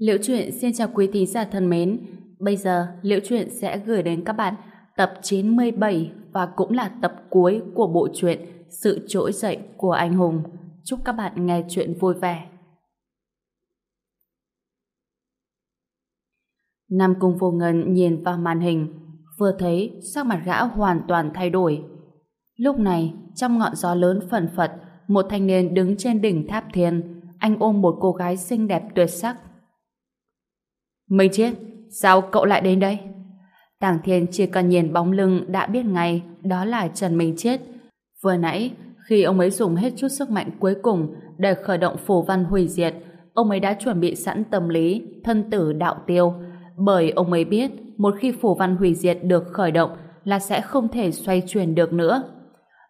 Liễu truyện xin chào quý thính giả thân mến. Bây giờ Liễu truyện sẽ gửi đến các bạn tập 97 và cũng là tập cuối của bộ truyện Sự trỗi dậy của anh hùng. Chúc các bạn nghe truyện vui vẻ. Nam Cung Vô Ngân nhìn vào màn hình, vừa thấy sắc mặt gã hoàn toàn thay đổi. Lúc này, trong ngọn gió lớn phần phật, một thanh niên đứng trên đỉnh tháp thiên, anh ôm một cô gái xinh đẹp tuyệt sắc. Minh Chiết, sao cậu lại đến đây? Tàng Thiên chỉ cần nhìn bóng lưng đã biết ngay đó là Trần Minh Chiết. Vừa nãy, khi ông ấy dùng hết chút sức mạnh cuối cùng để khởi động phù văn hủy diệt, ông ấy đã chuẩn bị sẵn tâm lý, thân tử đạo tiêu, bởi ông ấy biết một khi phù văn hủy diệt được khởi động là sẽ không thể xoay chuyển được nữa.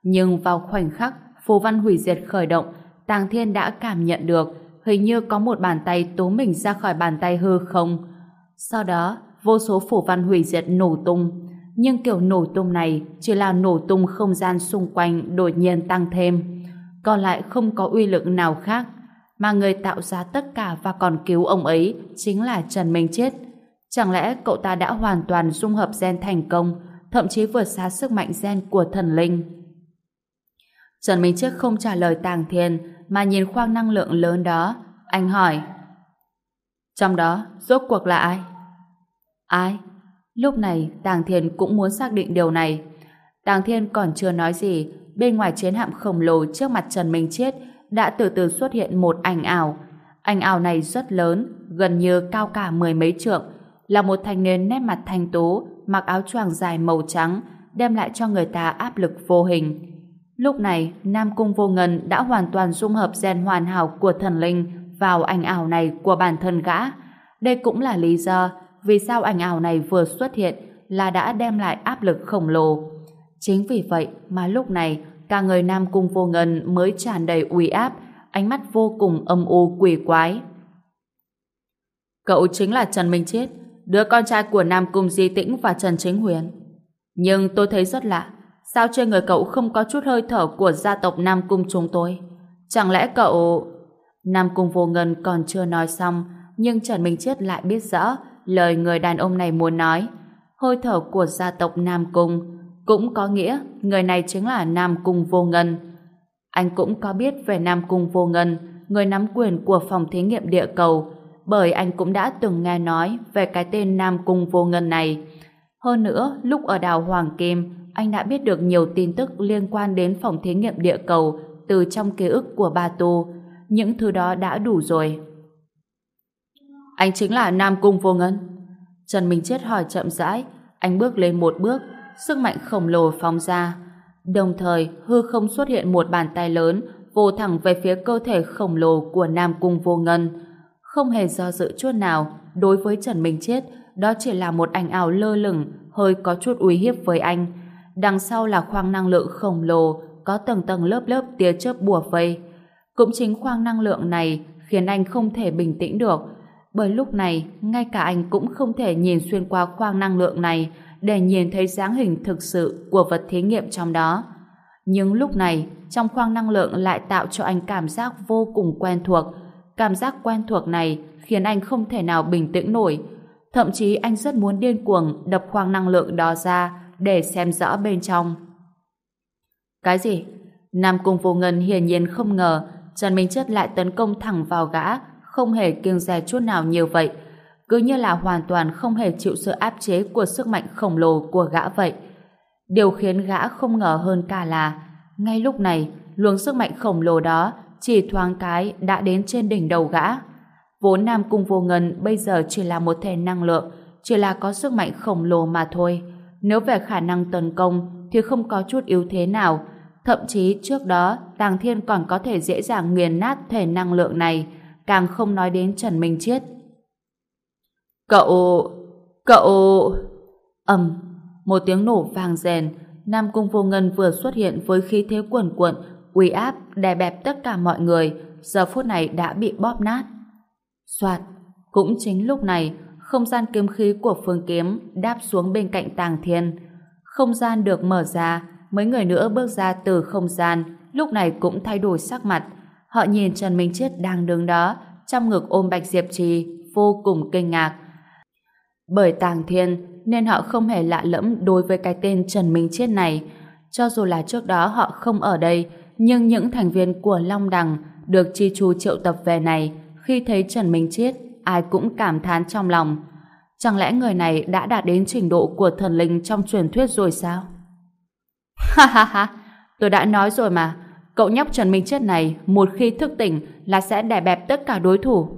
Nhưng vào khoảnh khắc phù văn hủy diệt khởi động, Tàng Thiên đã cảm nhận được hình như có một bàn tay tố mình ra khỏi bàn tay hư không. Sau đó, vô số phủ văn hủy diệt nổ tung. Nhưng kiểu nổ tung này chỉ là nổ tung không gian xung quanh đột nhiên tăng thêm. Còn lại không có uy lực nào khác. Mà người tạo ra tất cả và còn cứu ông ấy chính là Trần Minh Chết. Chẳng lẽ cậu ta đã hoàn toàn dung hợp gen thành công, thậm chí vượt xa sức mạnh gen của thần linh? Trần Minh Chết không trả lời Tàng Thiên mà nhìn khoang năng lượng lớn đó. Anh hỏi trong đó, rốt cuộc là ai? Ai? Lúc này, Tàng Thiên cũng muốn xác định điều này. Tàng Thiên còn chưa nói gì, bên ngoài chiến hạm khổng lồ trước mặt Trần Minh Chết đã từ từ xuất hiện một ảnh ảo. Ảnh ảo này rất lớn, gần như cao cả mười mấy trượng, là một thanh niên nét mặt thanh tú, mặc áo choàng dài màu trắng, đem lại cho người ta áp lực vô hình. Lúc này, Nam Cung Vô Ngân đã hoàn toàn dung hợp gen hoàn hảo của thần linh vào ảnh ảo này của bản thân gã. Đây cũng là lý do vì sao ảnh ảo này vừa xuất hiện là đã đem lại áp lực khổng lồ. Chính vì vậy mà lúc này cả người Nam Cung Vô Ngân mới tràn đầy uy áp, ánh mắt vô cùng âm u quỷ quái. Cậu chính là Trần Minh Chết, đứa con trai của Nam Cung Di Tĩnh và Trần Chính Huyền. Nhưng tôi thấy rất lạ, Sao trên người cậu không có chút hơi thở của gia tộc Nam Cung chúng tôi? Chẳng lẽ cậu... Nam Cung vô ngân còn chưa nói xong, nhưng Trần Minh Chết lại biết rõ lời người đàn ông này muốn nói. Hơi thở của gia tộc Nam Cung cũng có nghĩa người này chính là Nam Cung vô ngân. Anh cũng có biết về Nam Cung vô ngân, người nắm quyền của phòng thí nghiệm địa cầu, bởi anh cũng đã từng nghe nói về cái tên Nam Cung vô ngân này. Hơn nữa, lúc ở đảo Hoàng Kim, anh đã biết được nhiều tin tức liên quan đến phòng thí nghiệm địa cầu từ trong ký ức của ba Tu. Những thứ đó đã đủ rồi. Anh chính là Nam Cung Vô Ngân. Trần Minh Chết hỏi chậm rãi. Anh bước lên một bước, sức mạnh khổng lồ phóng ra. Đồng thời, hư không xuất hiện một bàn tay lớn vô thẳng về phía cơ thể khổng lồ của Nam Cung Vô Ngân. Không hề do dự chút nào, đối với Trần Minh Chết, đó chỉ là một ảnh ảo lơ lửng, hơi có chút uy hiếp với anh đằng sau là khoang năng lượng khổng lồ có tầng tầng lớp lớp tia chớp bùa vây. Cũng chính khoang năng lượng này khiến anh không thể bình tĩnh được, bởi lúc này ngay cả anh cũng không thể nhìn xuyên qua khoang năng lượng này để nhìn thấy dáng hình thực sự của vật thí nghiệm trong đó. Nhưng lúc này, trong khoang năng lượng lại tạo cho anh cảm giác vô cùng quen thuộc. Cảm giác quen thuộc này khiến anh không thể nào bình tĩnh nổi. Thậm chí anh rất muốn điên cuồng đập khoang năng lượng đó ra để xem rõ bên trong. Cái gì? Nam Cung Vô Ngân hiển nhiên không ngờ Trần Minh Chất lại tấn công thẳng vào gã, không hề kiêng dè chút nào nhiều vậy. Cứ như là hoàn toàn không hề chịu sự áp chế của sức mạnh khổng lồ của gã vậy. Điều khiến gã không ngờ hơn cả là ngay lúc này, luồng sức mạnh khổng lồ đó chỉ thoáng cái đã đến trên đỉnh đầu gã. Vốn Nam Cung Vô Ngân bây giờ chỉ là một thể năng lượng, chỉ là có sức mạnh khổng lồ mà thôi. Nếu về khả năng tấn công thì không có chút yếu thế nào. Thậm chí trước đó Tàng Thiên còn có thể dễ dàng nghiền nát thể năng lượng này, càng không nói đến Trần Minh Chiết. Cậu... cậu... ầm một tiếng nổ vàng rèn, Nam Cung Vô Ngân vừa xuất hiện với khí thế cuồn cuộn uy áp đè bẹp tất cả mọi người, giờ phút này đã bị bóp nát. Soạt, cũng chính lúc này, không gian kiếm khí của phương kiếm đáp xuống bên cạnh tàng thiên. Không gian được mở ra, mấy người nữa bước ra từ không gian, lúc này cũng thay đổi sắc mặt. Họ nhìn Trần Minh Chết đang đứng đó, trong ngực ôm Bạch Diệp Trì, vô cùng kinh ngạc. Bởi Tàng Thiên nên họ không hề lạ lẫm đối với cái tên Trần Minh Chết này. Cho dù là trước đó họ không ở đây, nhưng những thành viên của Long Đằng được chi chu triệu tập về này khi thấy Trần Minh Chết, ai cũng cảm thán trong lòng. Chẳng lẽ người này đã đạt đến trình độ của thần linh trong truyền thuyết rồi sao? Ha ha ha, tôi đã nói rồi mà, cậu nhóc Trần Minh Chết này một khi thức tỉnh là sẽ đè bẹp tất cả đối thủ.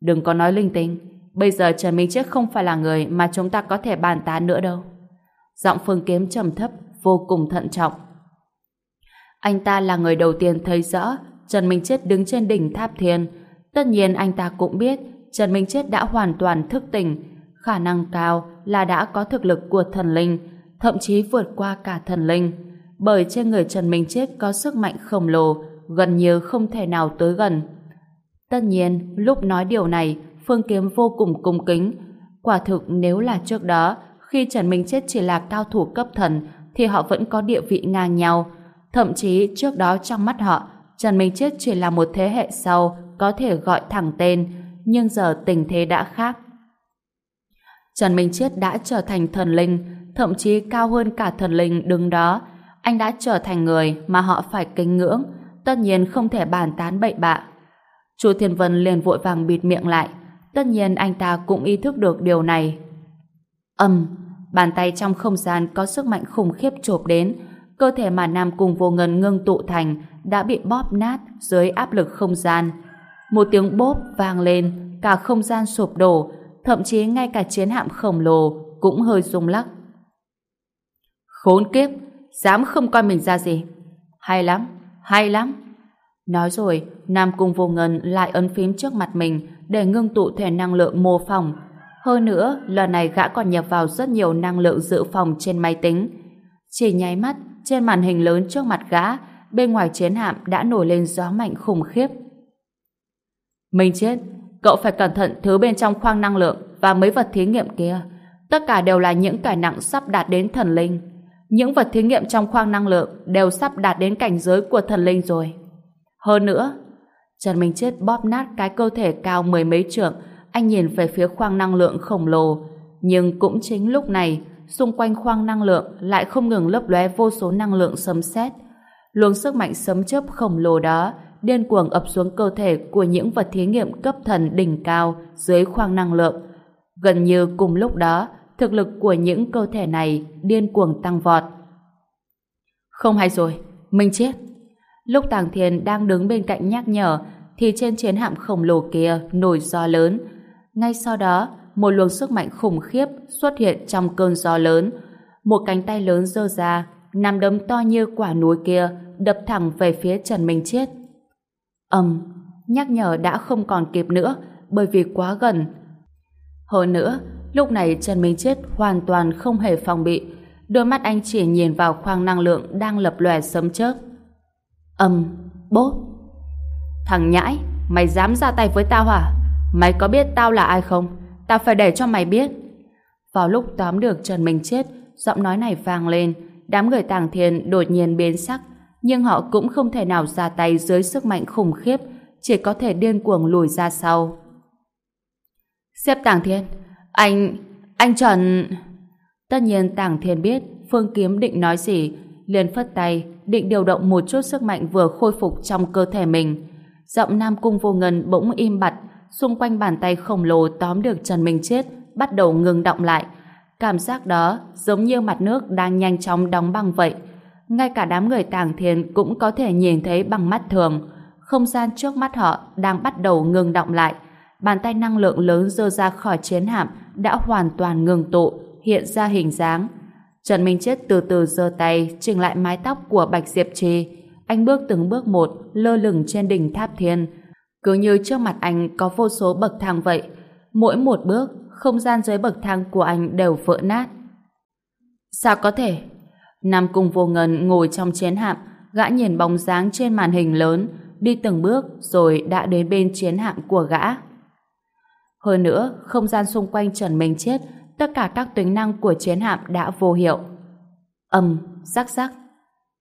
Đừng có nói linh tinh, bây giờ Trần Minh Chết không phải là người mà chúng ta có thể bàn tán nữa đâu. Giọng Phương Kiếm trầm thấp, vô cùng thận trọng. Anh ta là người đầu tiên thấy rõ Trần Minh Chết đứng trên đỉnh tháp thiên. Tất nhiên anh ta cũng biết Trần Minh Chết đã hoàn toàn thức tỉnh. Khả năng cao là đã có thực lực của thần linh, thậm chí vượt qua cả thần linh. Bởi trên người Trần Minh Chết có sức mạnh khổng lồ, gần như không thể nào tới gần. Tất nhiên, lúc nói điều này, Phương Kiếm vô cùng cung kính. Quả thực nếu là trước đó, khi Trần Minh Chết chỉ là cao thủ cấp thần, thì họ vẫn có địa vị ngang nhau. Thậm chí trước đó trong mắt họ, Trần Minh Chết chỉ là một thế hệ sau có thể gọi thẳng tên, nhưng giờ tình thế đã khác. Trần Minh Chết đã trở thành thần linh, thậm chí cao hơn cả thần linh đứng đó. Anh đã trở thành người mà họ phải kính ngưỡng, tất nhiên không thể bàn tán bậy bạ. Chu Thiên Vân liền vội vàng bịt miệng lại, tất nhiên anh ta cũng ý thức được điều này. Âm, bàn tay trong không gian có sức mạnh khủng khiếp chộp đến, cơ thể mà Nam Cung Vô Ngân ngưng tụ thành đã bị bóp nát dưới áp lực không gian. Một tiếng bóp vang lên, cả không gian sụp đổ, thậm chí ngay cả chiến hạm khổng lồ cũng hơi rung lắc. Khốn kiếp, dám không coi mình ra gì. Hay lắm, hay lắm. Nói rồi, Nam Cung Vô Ngân lại ấn phím trước mặt mình để ngưng tụ thể năng lượng mô phỏng. Hơn nữa, lần này gã còn nhập vào rất nhiều năng lượng dự phòng trên máy tính. Chỉ nháy mắt, trên màn hình lớn trước mặt gã, bên ngoài chiến hạm đã nổi lên gió mạnh khủng khiếp. Mình chết, cậu phải cẩn thận thứ bên trong khoang năng lượng và mấy vật thí nghiệm kia. Tất cả đều là những cải nặng sắp đạt đến thần linh. Những vật thí nghiệm trong khoang năng lượng đều sắp đạt đến cảnh giới của thần linh rồi. Hơn nữa, Trần Minh Chết bóp nát cái cơ thể cao mười mấy trượng, anh nhìn về phía khoang năng lượng khổng lồ. Nhưng cũng chính lúc này, xung quanh khoang năng lượng lại không ngừng lấp lóe vô số năng lượng sấm sét. Luồng sức mạnh sấm chớp khổng lồ đó điên cuồng ập xuống cơ thể của những vật thí nghiệm cấp thần đỉnh cao dưới khoang năng lượng. Gần như cùng lúc đó, thực lực của những cơ thể này điên cuồng tăng vọt. Không hay rồi, mình chết. Lúc Tàng Thiên đang đứng bên cạnh nhắc nhở, thì trên chiến hạm khổng lồ kia nổi gió lớn. Ngay sau đó, một luồng sức mạnh khủng khiếp xuất hiện trong cơn gió lớn. Một cánh tay lớn giơ ra, nắm đấm to như quả núi kia đập thẳng về phía Trần Minh Chết. Ầm, nhắc nhở đã không còn kịp nữa bởi vì quá gần. Hơn nữa, lúc này Trần Minh Chết hoàn toàn không hề phòng bị. Đôi mắt anh chỉ nhìn vào khoang năng lượng đang lập lòe sấm chớp. âm bốp. Thằng nhãi, mày dám ra tay với tao hả? Mày có biết tao là ai không? Tao phải để cho mày biết. Vào lúc tóm được Trần Minh Chết, giọng nói này vang lên, đám người tàng thiền đột nhiên biến sắc, nhưng họ cũng không thể nào ra tay dưới sức mạnh khủng khiếp, chỉ có thể điên cuồng lùi ra sau. Xếp Tàng Thiên, anh... anh Trần... Tất nhiên Tàng Thiên biết Phương Kiếm định nói gì, liền phất tay, định điều động một chút sức mạnh vừa khôi phục trong cơ thể mình. Giọng Nam Cung Vô Ngân bỗng im bặt, xung quanh bàn tay khổng lồ tóm được Trần Minh Chết bắt đầu ngừng động lại. Cảm giác đó giống như mặt nước đang nhanh chóng đóng băng vậy. Ngay cả đám người tàng thiên cũng có thể nhìn thấy bằng mắt thường. Không gian trước mắt họ đang bắt đầu ngừng động lại. Bàn tay năng lượng lớn dơ ra khỏi chiến hạm đã hoàn toàn ngừng tụ, hiện ra hình dáng. Trần Minh Chết từ từ giơ tay chỉnh lại mái tóc của Bạch Diệp Trì. Anh bước từng bước một, lơ lửng trên đỉnh tháp thiên, cứ như trước mặt anh có vô số bậc thang vậy. Mỗi một bước, không gian dưới bậc thang của anh đều vỡ nát. Sao có thể? Nam Cung Vô Ngân ngồi trong chiến hạm, gã nhìn bóng dáng trên màn hình lớn, đi từng bước rồi đã đến bên chiến hạm của gã. Hơn nữa, không gian xung quanh Trần Minh Chết, tất cả các tính năng của chiến hạm đã vô hiệu. Âm, rắc rắc,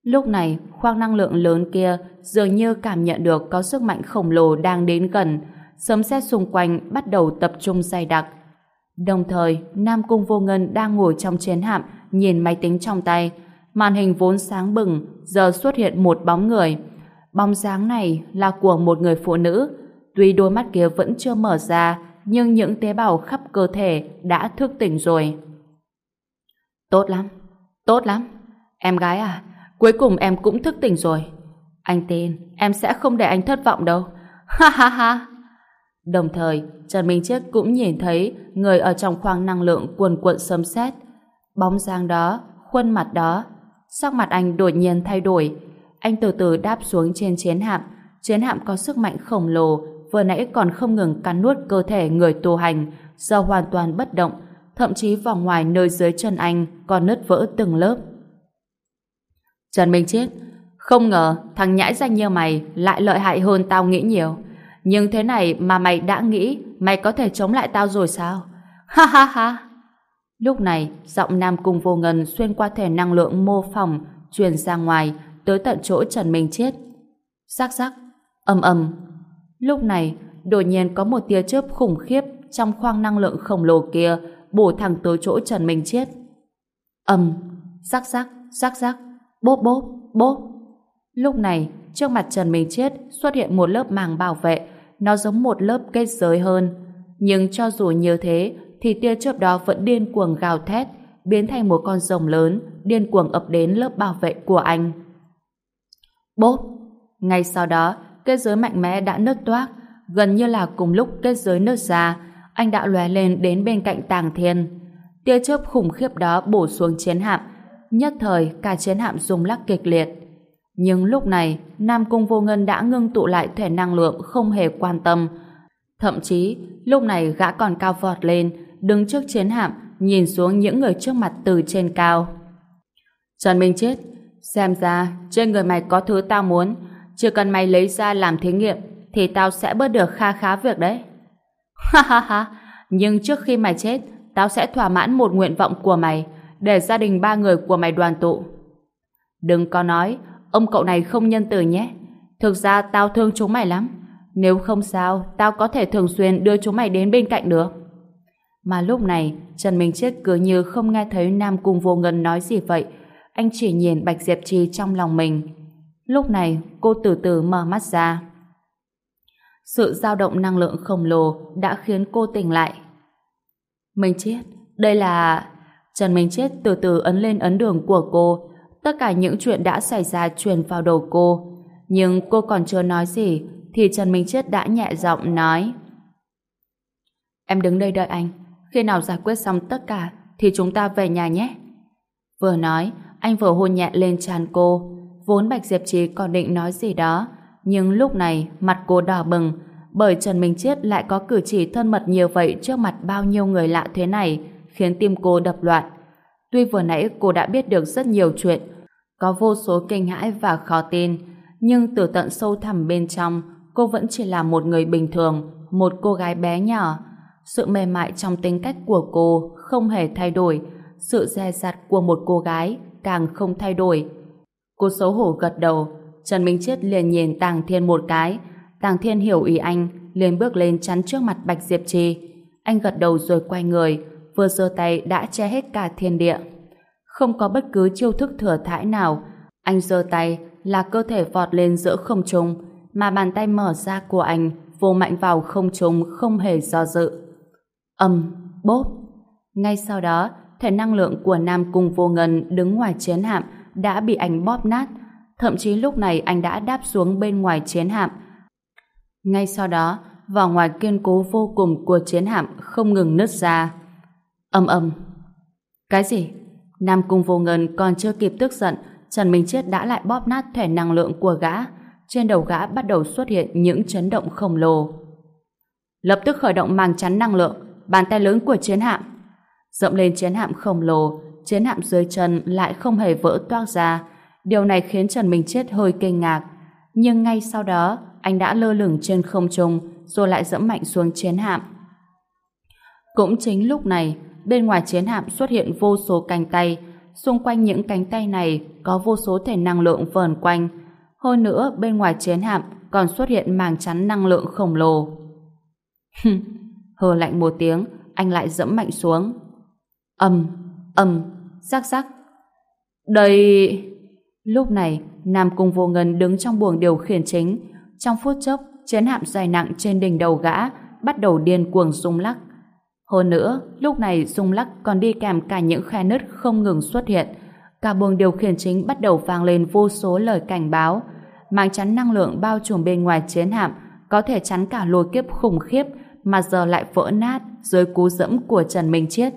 Lúc này, khoang năng lượng lớn kia dường như cảm nhận được có sức mạnh khổng lồ đang đến gần. sấm sét xung quanh bắt đầu tập trung dày đặc. Đồng thời, Nam Cung Vô Ngân đang ngồi trong chiến hạm, nhìn máy tính trong tay. Màn hình vốn sáng bừng, giờ xuất hiện một bóng người. Bóng dáng này là của một người phụ nữ. Tuy đôi mắt kia vẫn chưa mở ra, nhưng những tế bào khắp cơ thể đã thức tỉnh rồi. Tốt lắm, tốt lắm. Em gái à, cuối cùng em cũng thức tỉnh rồi. Anh tin, em sẽ không để anh thất vọng đâu. Ha ha ha. Đồng thời, Trần Minh Chết cũng nhìn thấy người ở trong khoang năng lượng cuồn cuộn sấm sét. Bóng dáng đó, khuôn mặt đó, sắc mặt anh đột nhiên thay đổi. Anh từ từ đáp xuống trên chiến hạm. Chiến hạm có sức mạnh khổng lồ, vừa nãy còn không ngừng cắn nuốt cơ thể người tu hành, giờ hoàn toàn bất động, thậm chí vòng ngoài nơi dưới chân anh còn nứt vỡ từng lớp. Trần Minh Chết, không ngờ thằng nhãi danh như mày lại lợi hại hơn tao nghĩ nhiều. Nhưng thế này mà mày đã nghĩ mày có thể chống lại tao rồi sao? Ha ha ha! Lúc này, giọng Nam Cung Vô Ngân xuyên qua thể năng lượng mô phỏng truyền ra ngoài tới tận chỗ Trần Minh Chết. Sắc sắc, âm âm. Lúc này, đột nhiên có một tia chớp khủng khiếp trong khoang năng lượng khổng lồ kia bổ thẳng tới chỗ Trần Minh Chết. Âm, sắc sắc, sắc sắc, bốp bốp, bốp. Lúc này, trước mặt Trần Minh Chết xuất hiện một lớp màng bảo vệ, nó giống một lớp kết giới hơn. Nhưng cho dù như thế, thì tia chớp đó vẫn điên cuồng gào thét, biến thành một con rồng lớn, điên cuồng ập đến lớp bảo vệ của anh. Bốp! Ngay sau đó, kết giới mạnh mẽ đã nứt toác, gần như là cùng lúc kết giới nứt ra, anh đã lóe lên đến bên cạnh Tàng Thiên. Tia chớp khủng khiếp đó bổ xuống chiến hạm, nhất thời cả chiến hạm rung lắc kịch liệt. Nhưng lúc này, Nam Cung Vô Ngân đã ngưng tụ lại thể năng lượng không hề quan tâm. Thậm chí, lúc này gã còn cao vọt lên, đứng trước chiến hạm, nhìn xuống những người trước mặt từ trên cao. Trần Minh Chết, xem ra trên người mày có thứ tao muốn, chỉ cần mày lấy ra làm thí nghiệm thì tao sẽ bớt được kha khá việc đấy. Ha ha ha, nhưng trước khi mày chết, tao sẽ thỏa mãn một nguyện vọng của mày, để gia đình ba người của mày đoàn tụ. Đừng có nói, ông cậu này không nhân từ nhé. Thực ra tao thương chúng mày lắm. Nếu không sao, tao có thể thường xuyên đưa chúng mày đến bên cạnh được. Mà lúc này, Trần Minh Chết cứ như không nghe thấy Nam Cung Vô Ngân nói gì vậy. Anh chỉ nhìn Bạch Diệp Trì trong lòng mình. Lúc này, cô từ từ mở mắt ra. Sự dao động năng lượng khổng lồ đã khiến cô tỉnh lại. Minh Chết, đây là... Trần Minh Chết từ từ ấn lên ấn đường của cô. Tất cả những chuyện đã xảy ra truyền vào đầu cô. Nhưng cô còn chưa nói gì thì Trần Minh Chết đã nhẹ giọng nói Em đứng đây đợi anh. Khi nào giải quyết xong tất cả thì chúng ta về nhà nhé. Vừa nói, anh vừa hôn nhẹ lên trán cô. Vốn Bạch Diệp Trì còn định nói gì đó, nhưng lúc này mặt cô đỏ bừng bởi Trần Minh chiết lại có cử chỉ thân mật nhiều vậy trước mặt bao nhiêu người lạ thế này khiến tim cô đập loạn. Tuy vừa nãy cô đã biết được rất nhiều chuyện, có vô số kinh hãi và khó tin, nhưng từ tận sâu thẳm bên trong, cô vẫn chỉ là một người bình thường, một cô gái bé nhỏ. Sự mềm mại trong tính cách của cô không hề thay đổi, sự dè dặt của một cô gái càng không thay đổi. Cô xấu hổ gật đầu, Trần Minh Chết liền nhìn Tàng Thiên một cái, Tàng Thiên hiểu ý anh, liền bước lên chắn trước mặt Bạch Diệp Trì. Anh gật đầu rồi quay người, vừa giơ tay đã che hết cả thiên địa. Không có bất cứ chiêu thức thừa thãi nào, anh giơ tay là cơ thể vọt lên giữa không trung, mà bàn tay mở ra của anh vô mạnh vào không trung không hề do dự. Âm, bốp. Ngay sau đó, thể năng lượng của Nam Cung Vô Ngân đứng ngoài chiến hạm đã bị anh bóp nát. Thậm chí lúc này anh đã đáp xuống bên ngoài chiến hạm. Ngay sau đó, vỏ ngoài kiên cố vô cùng của chiến hạm không ngừng nứt ra. Âm âm. Cái gì? Nam Cung Vô Ngân còn chưa kịp tức giận, Trần Minh Chết đã lại bóp nát thể năng lượng của gã. Trên đầu gã bắt đầu xuất hiện những chấn động khổng lồ. Lập tức khởi động màng chắn năng lượng, bàn tay lớn của chiến hạm. rộng lên chiến hạm khổng lồ, chiến hạm dưới chân lại không hề vỡ toác ra. Điều này khiến Trần Minh Chết hơi kinh ngạc. Nhưng ngay sau đó, anh đã lơ lửng trên không trung, rồi lại dẫm mạnh xuống chiến hạm. Cũng chính lúc này, bên ngoài chiến hạm xuất hiện vô số cánh tay, xung quanh những cánh tay này có vô số thể năng lượng vờn quanh. Hơn nữa, bên ngoài chiến hạm còn xuất hiện màng chắn năng lượng khổng lồ. Hờ lạnh một tiếng, anh lại dẫm mạnh xuống. Âm, âm, rắc rắc. Đây... Lúc này, Nam Cung Vô Ngân đứng trong buồng điều khiển chính. Trong phút chốc, chiến hạm dài nặng trên đỉnh đầu gã bắt đầu điên cuồng rung lắc. Hơn nữa, lúc này rung lắc còn đi kèm cả những khe nứt không ngừng xuất hiện. Cả buồng điều khiển chính bắt đầu vang lên vô số lời cảnh báo. Màng chắn năng lượng bao trùm bên ngoài chiến hạm có thể chắn cả lôi kiếp khủng khiếp mà giờ lại vỡ nát dưới cú dẫm của Trần Minh Chiết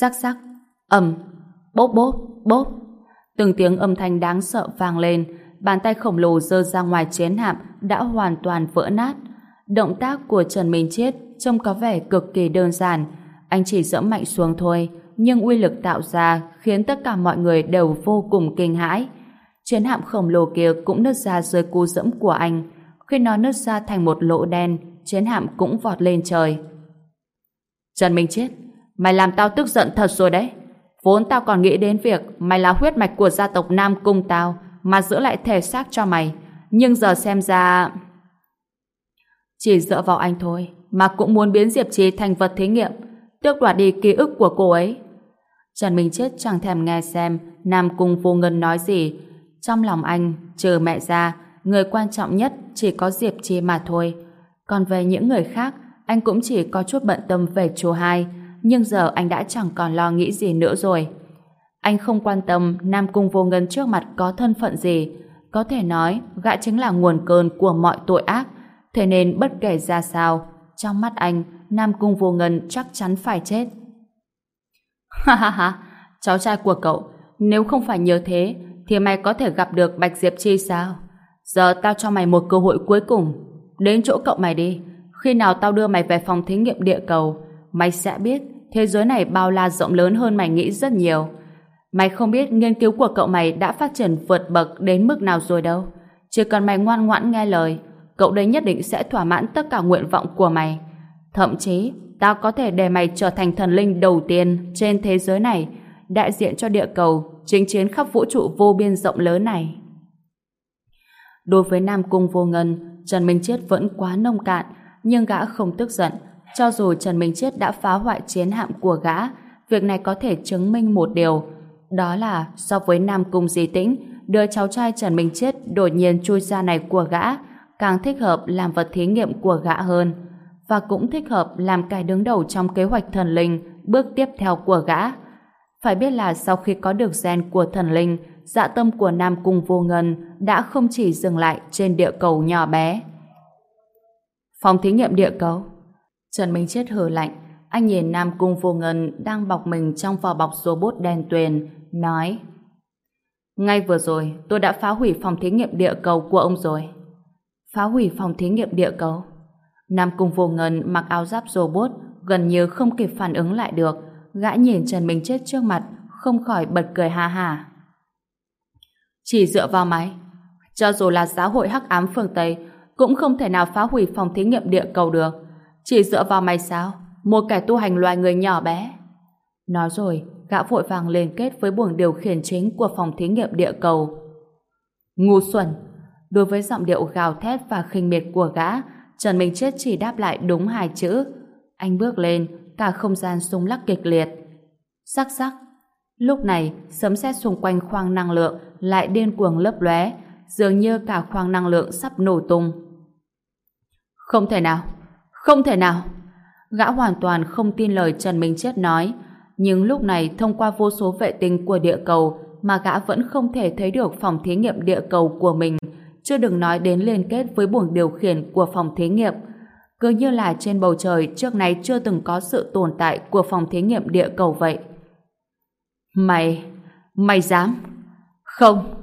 rắc rắc, ầm, bốp bốp, bốp. Từng tiếng âm thanh đáng sợ vang lên, bàn tay khổng lồ giơ ra ngoài chiến hạm đã hoàn toàn vỡ nát. Động tác của Trần Minh Chết trông có vẻ cực kỳ đơn giản, anh chỉ dẫm mạnh xuống thôi, nhưng uy lực tạo ra khiến tất cả mọi người đều vô cùng kinh hãi. Chiến hạm khổng lồ kia cũng nứt ra dưới cú dẫm của anh. Khi nó nứt ra thành một lỗ đen, chiến hạm cũng vọt lên trời. Trần Minh Chết, mày làm tao tức giận thật rồi đấy. Vốn tao còn nghĩ đến việc mày là huyết mạch của gia tộc Nam Cung tao mà giữ lại thể xác cho mày. Nhưng giờ xem ra... Chỉ dựa vào anh thôi mà cũng muốn biến Diệp Trì thành vật thí nghiệm tước đoạt đi ký ức của cô ấy. Trần Minh Chết chẳng thèm nghe xem Nam Cung Vô Ngân nói gì. Trong lòng anh, trừ mẹ ra, người quan trọng nhất chỉ có Diệp Chi mà thôi. Còn về những người khác, anh cũng chỉ có chút bận tâm về chú hai, nhưng giờ anh đã chẳng còn lo nghĩ gì nữa rồi. Anh không quan tâm Nam Cung Vô Ngân trước mặt có thân phận gì. Có thể nói, gã chính là nguồn cơn của mọi tội ác. Thế nên bất kể ra sao, trong mắt anh, Nam Cung Vô Ngân chắc chắn phải chết. Ha ha ha, cháu trai của cậu, nếu không phải nhớ thế, thì mày có thể gặp được Bạch Diệp Chi sao? Giờ tao cho mày một cơ hội cuối cùng. Đến chỗ cậu mày đi. Khi nào tao đưa mày về phòng thí nghiệm địa cầu, mày sẽ biết thế giới này bao la rộng lớn hơn mày nghĩ rất nhiều. Mày không biết nghiên cứu của cậu mày đã phát triển vượt bậc đến mức nào rồi đâu. Chỉ cần mày ngoan ngoãn nghe lời, cậu đấy nhất định sẽ thỏa mãn tất cả nguyện vọng của mày. Thậm chí, tao có thể để mày trở thành thần linh đầu tiên trên thế giới này, đại diện cho địa cầu, chinh chiến khắp vũ trụ vô biên rộng lớn này. Đối với Nam Cung Vô Ngân, Trần Minh Chết vẫn quá nông cạn, nhưng gã không tức giận. Cho dù Trần Minh Chết đã phá hoại chiến hạm của gã, việc này có thể chứng minh một điều, đó là so với Nam Cung Di Tĩnh, đứa cháu trai Trần Minh Chết đột nhiên chui ra này của gã, càng thích hợp làm vật thí nghiệm của gã hơn và cũng thích hợp làm cái đứng đầu trong kế hoạch thần linh bước tiếp theo của gã. Phải biết là sau khi có được gen của thần linh, dạ tâm của Nam Cung Vô Ngân đã không chỉ dừng lại trên địa cầu nhỏ bé. Phòng thí nghiệm địa cầu Trần Minh Chết hờ lạnh, anh nhìn Nam Cung Vô Ngân đang bọc mình trong vỏ bọc robot đen tuyền, nói Ngay vừa rồi, tôi đã phá hủy phòng thí nghiệm địa cầu của ông rồi. Phá hủy phòng thí nghiệm địa cầu? Nam Cung Vô Ngân mặc áo giáp robot gần như không kịp phản ứng lại được. Gã nhìn Trần Minh Chết trước mặt không khỏi bật cười ha ha. Chỉ dựa vào máy cho dù là giáo hội hắc ám phương Tây cũng không thể nào phá hủy phòng thí nghiệm địa cầu được. Chỉ dựa vào mày sao? Một kẻ tu hành loài người nhỏ bé. Nói rồi, gã vội vàng liên kết với buồng điều khiển chính của phòng thí nghiệm địa cầu. Ngu xuẩn! Đối với giọng điệu gào thét và khinh miệt của gã, Trần Minh Chết chỉ đáp lại đúng hai chữ. Anh bước lên, cả không gian rung lắc kịch liệt. Sắc sắc. Lúc này, sấm sét xung quanh khoang năng lượng lại điên cuồng lấp lóe, dường như cả khoang năng lượng sắp nổ tung. Không thể nào, không thể nào. Gã hoàn toàn không tin lời Trần Minh Chết nói, nhưng lúc này thông qua vô số vệ tinh của địa cầu mà gã vẫn không thể thấy được phòng thí nghiệm địa cầu của mình chưa đừng nói đến liên kết với buồng điều khiển của phòng thí nghiệm. Cứ như là trên bầu trời trước này chưa từng có sự tồn tại của phòng thí nghiệm địa cầu vậy. Mày, mày dám? Không.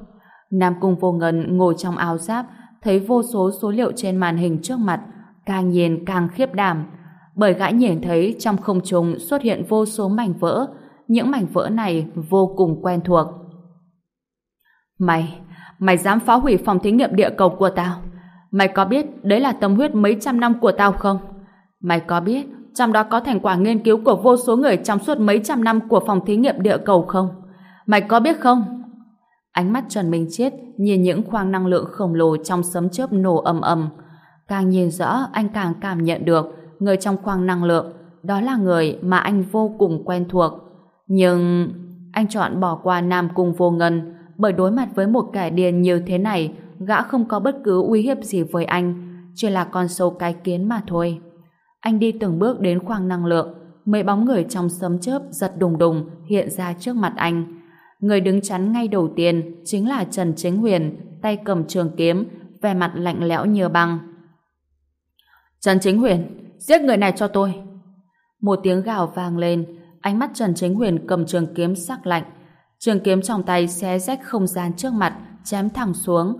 Nam Cung Vô Ngân ngồi trong áo giáp, thấy vô số số liệu trên màn hình trước mặt, càng nhìn càng khiếp đảm. Bởi gã nhìn thấy trong không trung xuất hiện vô số mảnh vỡ, những mảnh vỡ này vô cùng quen thuộc. Mày, Mày dám phá hủy phòng thí nghiệm địa cầu của tao? Mày có biết đấy là tâm huyết mấy trăm năm của tao không? Mày có biết trong đó có thành quả nghiên cứu của vô số người trong suốt mấy trăm năm của phòng thí nghiệm địa cầu không? Mày có biết không? Ánh mắt Trần Minh chết nhìn những khoang năng lượng khổng lồ trong sấm chớp nổ ầm ầm. Càng nhìn rõ, anh càng cảm nhận được người trong khoang năng lượng, đó là người mà anh vô cùng quen thuộc. Nhưng anh chọn bỏ qua Nam Cung vô ngân bởi đối mặt với một kẻ điên như thế này, gã không có bất cứ uy hiếp gì với anh, chỉ là con sâu cái kiến mà thôi. Anh đi từng bước đến khoang năng lượng, mấy bóng người trong sấm chớp giật đùng đùng hiện ra trước mặt anh. Người đứng chắn ngay đầu tiên chính là Trần Chính Huyền, tay cầm trường kiếm, vẻ mặt lạnh lẽo như băng. Trần Chính Huyền, giết người này cho tôi. Một tiếng gào vang lên, ánh mắt Trần Chính Huyền cầm trường kiếm sắc lạnh. Trường kiếm trong tay xé rách không gian trước mặt, chém thẳng xuống.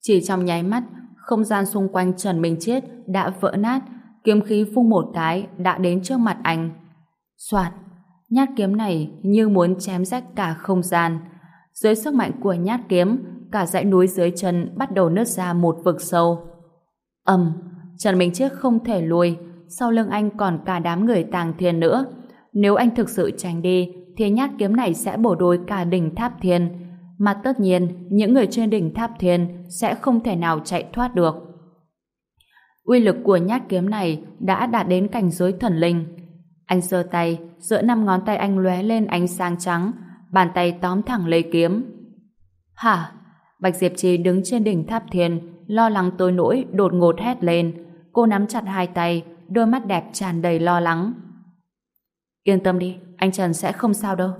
Chỉ trong nháy mắt, không gian xung quanh Trần Minh Chết đã vỡ nát, kiếm khí phung một cái đã đến trước mặt anh. Soạt, nhát kiếm này như muốn chém rách cả không gian. Dưới sức mạnh của nhát kiếm, cả dãy núi dưới chân bắt đầu nứt ra một vực sâu. Ầm, Trần Minh Chiết không thể lùi, sau lưng anh còn cả đám người tàng thiên nữa. Nếu anh thực sự tránh đi, thì nhát kiếm này sẽ bổ đôi cả đỉnh tháp thiên. Mà tất nhiên, những người trên đỉnh tháp thiên sẽ không thể nào chạy thoát được. Uy lực của nhát kiếm này đã đạt đến cảnh giới thần linh. Anh giơ tay, giữa năm ngón tay anh lóe lên ánh sáng trắng, bàn tay tóm thẳng lấy kiếm. Hả? Bạch Diệp Trì đứng trên đỉnh tháp thiên, lo lắng tối nỗi, đột ngột hét lên. Cô nắm chặt hai tay, đôi mắt đẹp tràn đầy lo lắng. Yên tâm đi, anh Trần sẽ không sao đâu.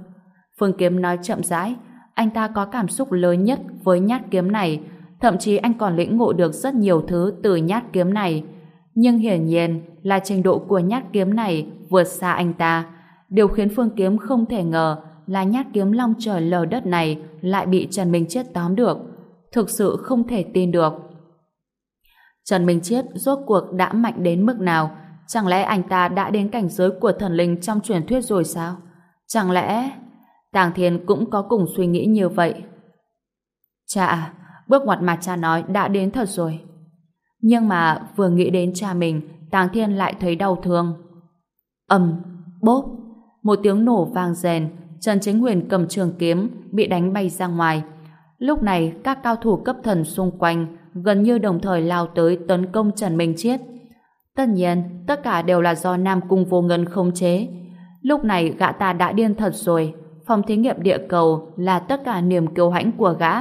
Phương Kiếm nói chậm rãi, anh ta có cảm xúc lớn nhất với nhát kiếm này, thậm chí anh còn lĩnh ngộ được rất nhiều thứ từ nhát kiếm này. Nhưng hiển nhiên là trình độ của nhát kiếm này vượt xa anh ta. Điều khiến Phương Kiếm không thể ngờ là nhát kiếm long trời lở đất này lại bị Trần Minh Chết tóm được. Thực sự không thể tin được. Trần Minh Chiết rốt cuộc đã mạnh đến mức nào? Chẳng lẽ anh ta đã đến cảnh giới của thần linh trong truyền thuyết rồi sao? Chẳng lẽ... Tàng Thiên cũng có cùng suy nghĩ như vậy. Cha, bước ngoặt mà cha nói đã đến thật rồi. Nhưng mà vừa nghĩ đến cha mình, Tàng Thiên lại thấy đau thương. ầm, bốp, một tiếng nổ vang rèn, Trần Chính Huyền cầm trường kiếm, bị đánh bay ra ngoài. Lúc này, các cao thủ cấp thần xung quanh gần như đồng thời lao tới tấn công Trần Minh Chiết. Tất nhiên, tất cả đều là do Nam Cung vô ngân không chế. Lúc này gã ta đã điên thật rồi. Phòng thí nghiệm địa cầu là tất cả niềm kiêu hãnh của gã.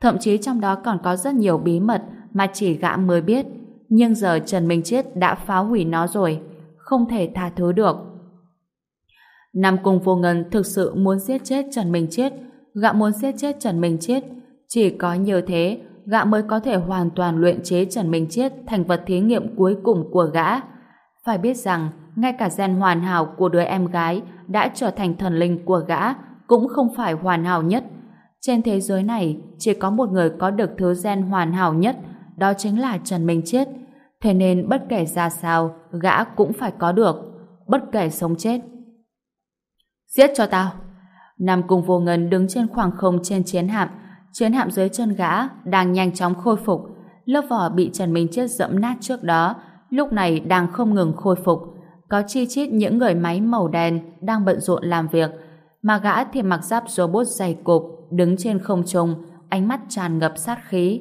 Thậm chí trong đó còn có rất nhiều bí mật mà chỉ gã mới biết. Nhưng giờ Trần Minh Chiết đã phá hủy nó rồi. Không thể tha thứ được. Nam Cung vô ngân thực sự muốn giết chết Trần Minh Chiết. Gã muốn giết chết Trần Minh Chiết. Chỉ có như thế gã mới có thể hoàn toàn luyện chế Trần Minh Chiết thành vật thí nghiệm cuối cùng của gã. Phải biết rằng, ngay cả gen hoàn hảo của đứa em gái đã trở thành thần linh của gã cũng không phải hoàn hảo nhất. Trên thế giới này, chỉ có một người có được thứ gen hoàn hảo nhất, đó chính là Trần Minh Chiết. Thế nên bất kể ra sao, gã cũng phải có được, bất kể sống chết. Giết cho tao! Nam Cung Vô Ngân đứng trên khoảng không trên chiến hạm, chiến hạm dưới chân gã đang nhanh chóng khôi phục. Lớp vỏ bị Trần Minh Chết dẫm nát trước đó, lúc này đang không ngừng khôi phục. Có chi chít những người máy màu đen đang bận rộn làm việc, mà gã thì mặc giáp robot dày cộp, đứng trên không trung, ánh mắt tràn ngập sát khí.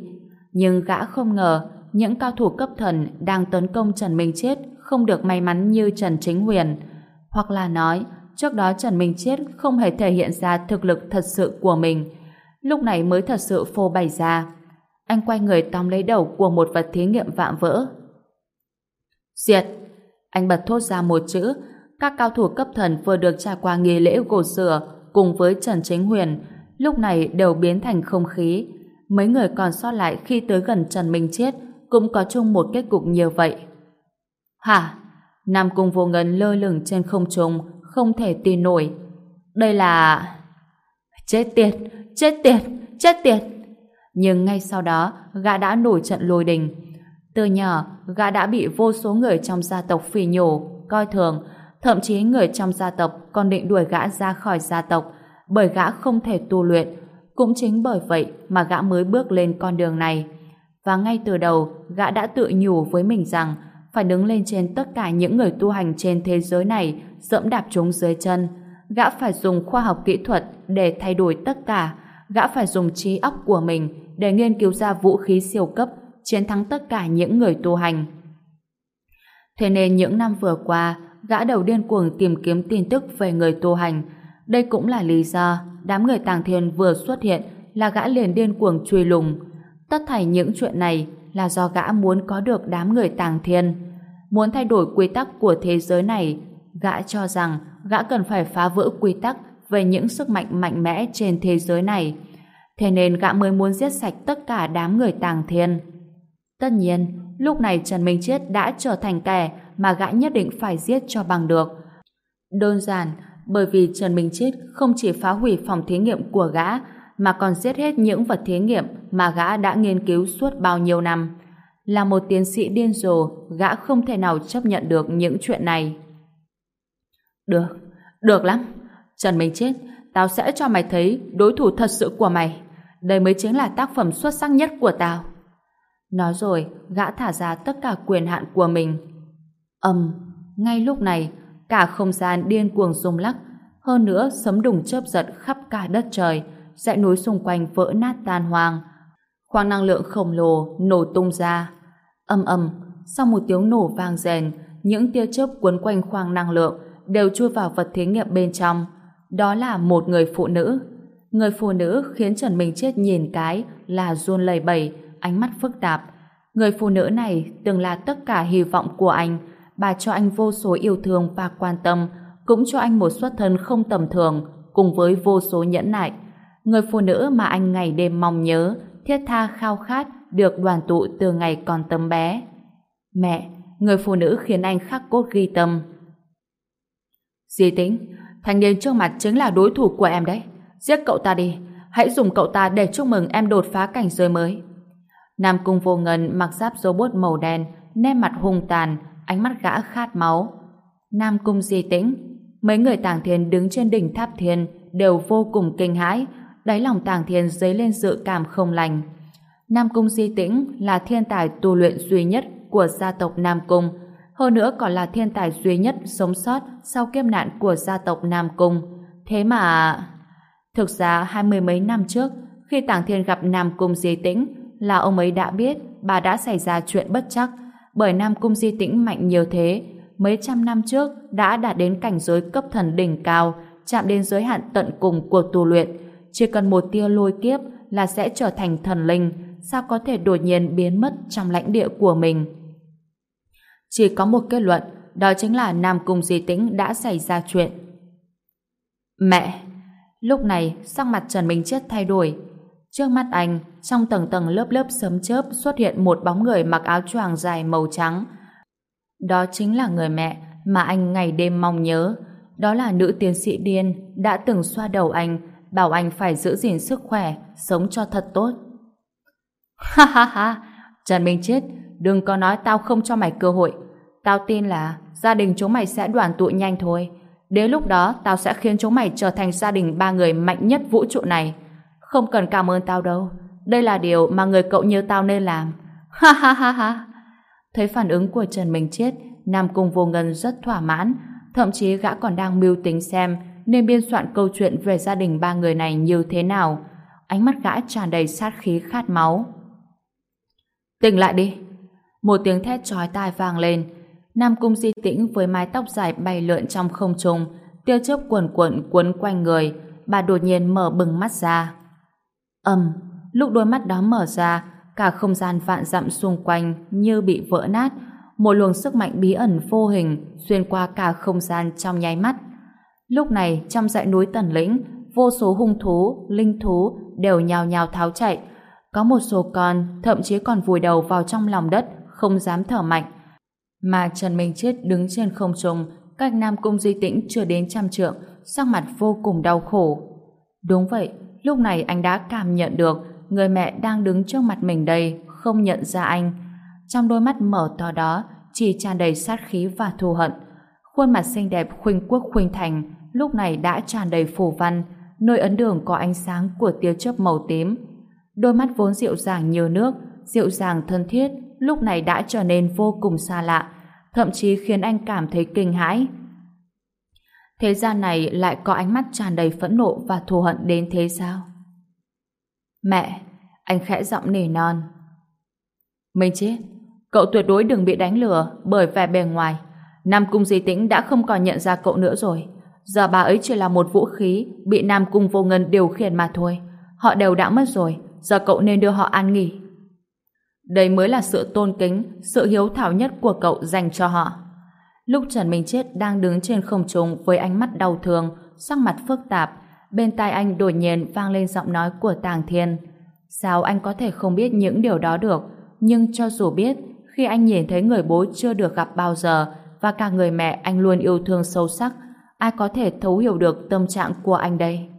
Nhưng gã không ngờ, những cao thủ cấp thần đang tấn công Trần Minh Chết không được may mắn như Trần Chính Huyền. Hoặc là nói, trước đó Trần Minh Chết không hề thể hiện ra thực lực thật sự của mình, lúc này mới thật sự phô bày ra. Anh quay người tóm lấy đầu của một vật thí nghiệm vạm vỡ. Diệt! Anh bật thốt ra một chữ. Các cao thủ cấp thần vừa được trải qua nghi lễ gột sửa cùng với Trần Chính Huyền, lúc này đều biến thành không khí. Mấy người còn sót lại khi tới gần Trần Minh Chiết cũng có chung một kết cục như vậy. Hả? Nam Cung Vô Ngân lơ lửng trên không trung, không thể tin nổi. Đây là... Chết tiệt! chết tiệt, chết tiệt. Nhưng ngay sau đó, gã đã nổi trận lôi đình. Từ nhỏ, gã đã bị vô số người trong gia tộc phỉ nhổ, coi thường, thậm chí người trong gia tộc còn định đuổi gã ra khỏi gia tộc, bởi gã không thể tu luyện. Cũng chính bởi vậy mà gã mới bước lên con đường này. Và ngay từ đầu, gã đã tự nhủ với mình rằng phải đứng lên trên tất cả những người tu hành trên thế giới này, dẫm đạp chúng dưới chân. Gã phải dùng khoa học kỹ thuật để thay đổi tất cả, gã phải dùng trí óc của mình để nghiên cứu ra vũ khí siêu cấp chiến thắng tất cả những người tu hành. Thế nên những năm vừa qua, gã đầu điên cuồng tìm kiếm tin tức về người tu hành. Đây cũng là lý do đám người tàng thiên vừa xuất hiện là gã liền điên cuồng truy lùng. Tất thảy những chuyện này là do gã muốn có được đám người tàng thiên. Muốn thay đổi quy tắc của thế giới này, gã cho rằng gã cần phải phá vỡ quy tắc về những sức mạnh mạnh mẽ trên thế giới này. Thế nên gã mới muốn giết sạch tất cả đám người tàng thiên. Tất nhiên, lúc này Trần Minh Chiết đã trở thành kẻ mà gã nhất định phải giết cho bằng được. Đơn giản, bởi vì Trần Minh Chiết không chỉ phá hủy phòng thí nghiệm của gã, mà còn giết hết những vật thí nghiệm mà gã đã nghiên cứu suốt bao nhiêu năm. Là một tiến sĩ điên rồ, gã không thể nào chấp nhận được những chuyện này. Được, được lắm. Trần Minh Chết, tao sẽ cho mày thấy đối thủ thật sự của mày. Đây mới chính là tác phẩm xuất sắc nhất của tao. Nói rồi, gã thả ra tất cả quyền hạn của mình. Âm, ngay lúc này, cả không gian điên cuồng rung lắc, hơn nữa sấm đùng chớp giật khắp cả đất trời, dãy núi xung quanh vỡ nát tan hoang. Khoang năng lượng khổng lồ nổ tung ra. Âm ầm, sau một tiếng nổ vang rèn, những tia chớp cuốn quanh khoang năng lượng đều chui vào vật thí nghiệm bên trong. Đó là một người phụ nữ. Người phụ nữ khiến Trần Minh Chết nhìn cái là run lẩy bẩy, ánh mắt phức tạp. Người phụ nữ này từng là tất cả hy vọng của anh. Bà cho anh vô số yêu thương và quan tâm, cũng cho anh một xuất thân không tầm thường, cùng với vô số nhẫn nại. Người phụ nữ mà anh ngày đêm mong nhớ, thiết tha khao khát được đoàn tụ từ ngày còn tấm bé. Mẹ, người phụ nữ khiến anh khắc cốt ghi tâm. Di tính, thanh niên trước mặt chính là đối thủ của em đấy. Giết cậu ta đi, hãy dùng cậu ta để chúc mừng em đột phá cảnh giới mới. Nam Cung Vô Ngân mặc giáp robot màu đen, nét mặt hung tàn, ánh mắt gã khát máu. Nam Cung Di Tĩnh, mấy người tàng thiên đứng trên đỉnh tháp thiên đều vô cùng kinh hãi, đáy lòng tàng thiên dấy lên dự cảm không lành. Nam Cung Di Tĩnh là thiên tài tu luyện duy nhất của gia tộc Nam Cung, hơn nữa còn là thiên tài duy nhất sống sót sau kiếp nạn của gia tộc Nam Cung. Thế mà... Thực ra hai mươi mấy năm trước, khi Tàng Thiên gặp Nam Cung Di Tĩnh, là ông ấy đã biết bà đã xảy ra chuyện bất chắc, bởi Nam Cung Di Tĩnh mạnh nhiều thế, mấy trăm năm trước đã đạt đến cảnh giới cấp thần đỉnh cao, chạm đến giới hạn tận cùng của tu luyện. Chỉ cần một tia lôi kiếp là sẽ trở thành thần linh, sao có thể đột nhiên biến mất trong lãnh địa của mình. Chỉ có một kết luận, đó chính là Nam Cung Di Tĩnh đã xảy ra chuyện. Mẹ! Lúc này, sắc mặt Trần Minh Chết thay đổi. Trước mắt anh, trong tầng tầng lớp lớp sớm chớp xuất hiện một bóng người mặc áo choàng dài màu trắng. Đó chính là người mẹ mà anh ngày đêm mong nhớ. Đó là nữ tiến sĩ điên đã từng xoa đầu anh, bảo anh phải giữ gìn sức khỏe, sống cho thật tốt. Ha ha ha! Trần Minh Chết, đừng có nói tao không cho mày cơ hội. Tao tin là gia đình chúng mày sẽ đoàn tụ nhanh thôi. Đến lúc đó tao sẽ khiến chúng mày trở thành gia đình ba người mạnh nhất vũ trụ này. Không cần cảm ơn tao đâu. Đây là điều mà người cậu như tao nên làm. Ha ha ha ha. Thấy phản ứng của Trần Minh Chết, Nam Cung Vô Ngân rất thỏa mãn. Thậm chí gã còn đang mưu tính xem nên biên soạn câu chuyện về gia đình ba người này như thế nào. Ánh mắt gã tràn đầy sát khí khát máu. Tỉnh lại đi. Một tiếng thét chói tai vang lên. Nam Cung Di Tĩnh với mái tóc dài bay lượn trong không trung, tia chớp cuồn cuộn cuốn quanh người, bà đột nhiên mở bừng mắt ra. Ầm, lúc đôi mắt đó mở ra, cả không gian vạn dặm xung quanh như bị vỡ nát, một luồng sức mạnh bí ẩn vô hình xuyên qua cả không gian trong nháy mắt. Lúc này, trong dãy núi Tần Lĩnh, vô số hung thú, linh thú đều nhào nhào tháo chạy. Có một số con thậm chí còn vùi đầu vào trong lòng đất, không dám thở mạnh. Mà Trần Minh Chết đứng trên không trung, cách Nam Cung Di Tĩnh chưa đến trăm trượng, sắc mặt vô cùng đau khổ. Đúng vậy, lúc này anh đã cảm nhận được người mẹ đang đứng trước mặt mình đây, không nhận ra anh. Trong đôi mắt mở to đó, chỉ tràn đầy sát khí và thù hận. Khuôn mặt xinh đẹp khuynh quốc khuynh thành, lúc này đã tràn đầy phù văn, nơi ấn đường có ánh sáng của tia chớp màu tím. Đôi mắt vốn dịu dàng như nước, dịu dàng thân thiết, lúc này đã trở nên vô cùng xa lạ, thậm chí khiến anh cảm thấy kinh hãi. Thế gian này lại có ánh mắt tràn đầy phẫn nộ và thù hận đến thế sao? Mẹ, anh khẽ giọng nỉ non. Minh Chết, cậu tuyệt đối đừng bị đánh lừa bởi vẻ bề ngoài. Nam Cung Di Tĩnh đã không còn nhận ra cậu nữa rồi. Giờ bà ấy chỉ là một vũ khí bị Nam Cung Vô Ngân điều khiển mà thôi. Họ đều đã mất rồi, giờ cậu nên đưa họ an nghỉ. Đây mới là sự tôn kính, sự hiếu thảo nhất của cậu dành cho họ. Lúc Trần Minh Chết đang đứng trên không trung với ánh mắt đau thương, sắc mặt phức tạp, bên tai anh đột nhiên vang lên giọng nói của Tàng Thiên. Sao anh có thể không biết những điều đó được? Nhưng cho dù biết, khi anh nhìn thấy người bố chưa được gặp bao giờ và cả người mẹ anh luôn yêu thương sâu sắc, ai có thể thấu hiểu được tâm trạng của anh đây?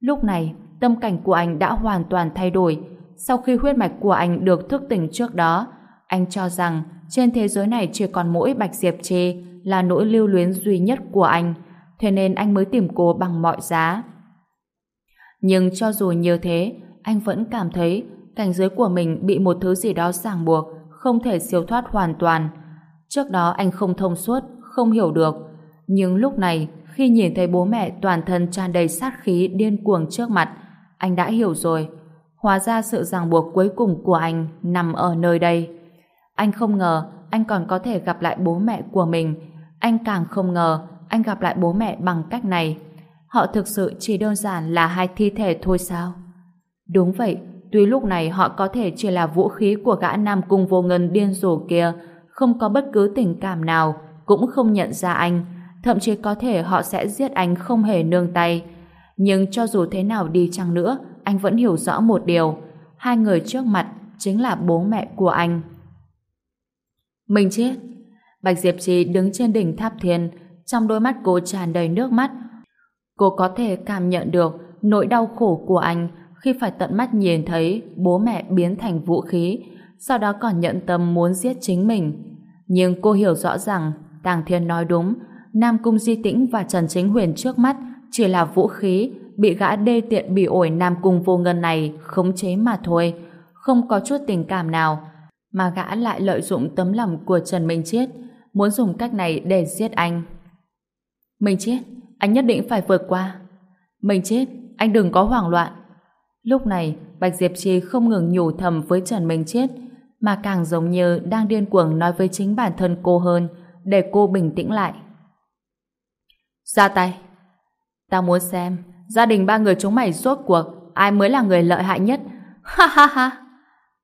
Lúc này, tâm cảnh của anh đã hoàn toàn thay đổi. Sau khi huyết mạch của anh được thức tỉnh trước đó, anh cho rằng trên thế giới này chỉ còn mỗi Bạch Diệp Trê là nỗi lưu luyến duy nhất của anh, thế nên anh mới tìm cô bằng mọi giá. Nhưng cho dù như thế, anh vẫn cảm thấy cảnh giới của mình bị một thứ gì đó ràng buộc, không thể siêu thoát hoàn toàn. Trước đó anh không thông suốt, không hiểu được. Nhưng lúc này, khi nhìn thấy bố mẹ toàn thân tràn đầy sát khí điên cuồng trước mặt, anh đã hiểu rồi. Hóa ra sự ràng buộc cuối cùng của anh nằm ở nơi đây. Anh không ngờ anh còn có thể gặp lại bố mẹ của mình. Anh càng không ngờ anh gặp lại bố mẹ bằng cách này. Họ thực sự chỉ đơn giản là hai thi thể thôi sao? Đúng vậy, tuy lúc này họ có thể chỉ là vũ khí của gã Nam Cung vô ngân điên rồ kia, không có bất cứ tình cảm nào, cũng không nhận ra anh, thậm chí có thể họ sẽ giết anh không hề nương tay. Nhưng cho dù thế nào đi chăng nữa, anh vẫn hiểu rõ một điều, hai người trước mặt chính là bố mẹ của anh. Mình chết. Bạch Diệp Trì đứng trên đỉnh tháp thiên, trong đôi mắt cô tràn đầy nước mắt. Cô có thể cảm nhận được nỗi đau khổ của anh khi phải tận mắt nhìn thấy bố mẹ biến thành vũ khí, sau đó còn nhận tâm muốn giết chính mình. Nhưng cô hiểu rõ rằng Tàng Thiên nói đúng, Nam Cung Di Tĩnh và Trần Chính Huyền trước mắt chỉ là vũ khí bị gã đê tiện bị ổi Nam Cung vô ngân này khống chế mà thôi, không có chút tình cảm nào, mà gã lại lợi dụng tấm lòng của Trần Minh Chiết, muốn dùng cách này để giết anh. Minh Chiết, anh nhất định phải vượt qua. Minh Chiết, anh đừng có hoảng loạn. Lúc này, Bạch Diệp Trì không ngừng nhủ thầm với Trần Minh Chiết, mà càng giống như đang điên cuồng nói với chính bản thân cô hơn, để cô bình tĩnh lại. Ra tay. Tao muốn xem, gia đình ba người chúng mày rốt cuộc, ai mới là người lợi hại nhất. Ha ha ha.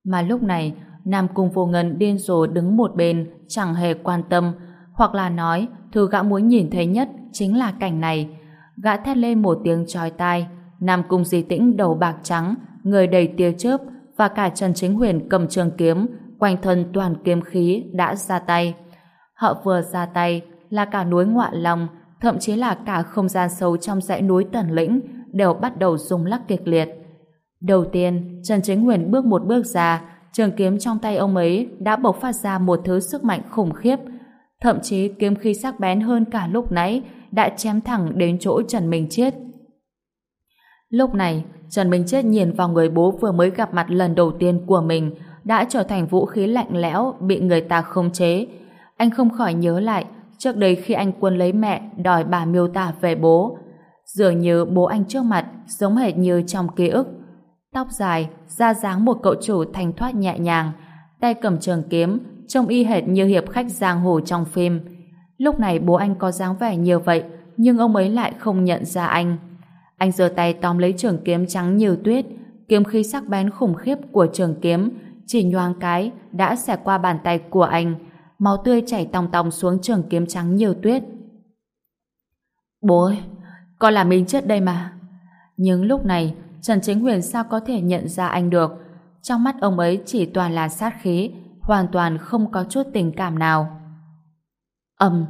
Mà lúc này, Nam Cung Vô Ngân điên rồ đứng một bên, chẳng hề quan tâm, hoặc là nói, thứ gã muốn nhìn thấy nhất chính là cảnh này. Gã thét lên một tiếng chói tai, Nam Cung Di Tĩnh đầu bạc trắng, người đầy tia chớp và cả Trần Chính Huyền cầm trường kiếm, quanh thân toàn kiếm khí đã ra tay. Họ vừa ra tay là cả núi Ngoại lòng thậm chí là cả không gian sâu trong dãy núi Tần Lĩnh đều bắt đầu rung lắc kịch liệt. Đầu tiên, Trần Chính Huyền bước một bước ra, trường kiếm trong tay ông ấy đã bộc phát ra một thứ sức mạnh khủng khiếp, thậm chí kiếm khí sắc bén hơn cả lúc nãy đã chém thẳng đến chỗ Trần Minh Chết. Lúc này, Trần Minh Chết nhìn vào người bố vừa mới gặp mặt lần đầu tiên của mình đã trở thành vũ khí lạnh lẽo bị người ta khống chế. Anh không khỏi nhớ lại trước đây khi anh quân lấy mẹ đòi bà miêu tả về bố. Dường như bố anh trước mặt giống hệt như trong ký ức. Tóc dài, da dáng một cậu chủ thanh thoát nhẹ nhàng, tay cầm trường kiếm, trông y hệt như hiệp khách giang hồ trong phim. Lúc này bố anh có dáng vẻ như vậy, nhưng ông ấy lại không nhận ra anh. Anh giơ tay tóm lấy trường kiếm trắng như tuyết, kiếm khí sắc bén khủng khiếp của trường kiếm chỉ nhoáng cái đã xẹt qua bàn tay của anh, máu tươi chảy tòng tòng xuống trường kiếm trắng nhiều tuyết. Bố ơi, con là mình chết đây mà. Nhưng lúc này, Trần Chính Huyền sao có thể nhận ra anh được? Trong mắt ông ấy chỉ toàn là sát khí, hoàn toàn không có chút tình cảm nào. Ầm.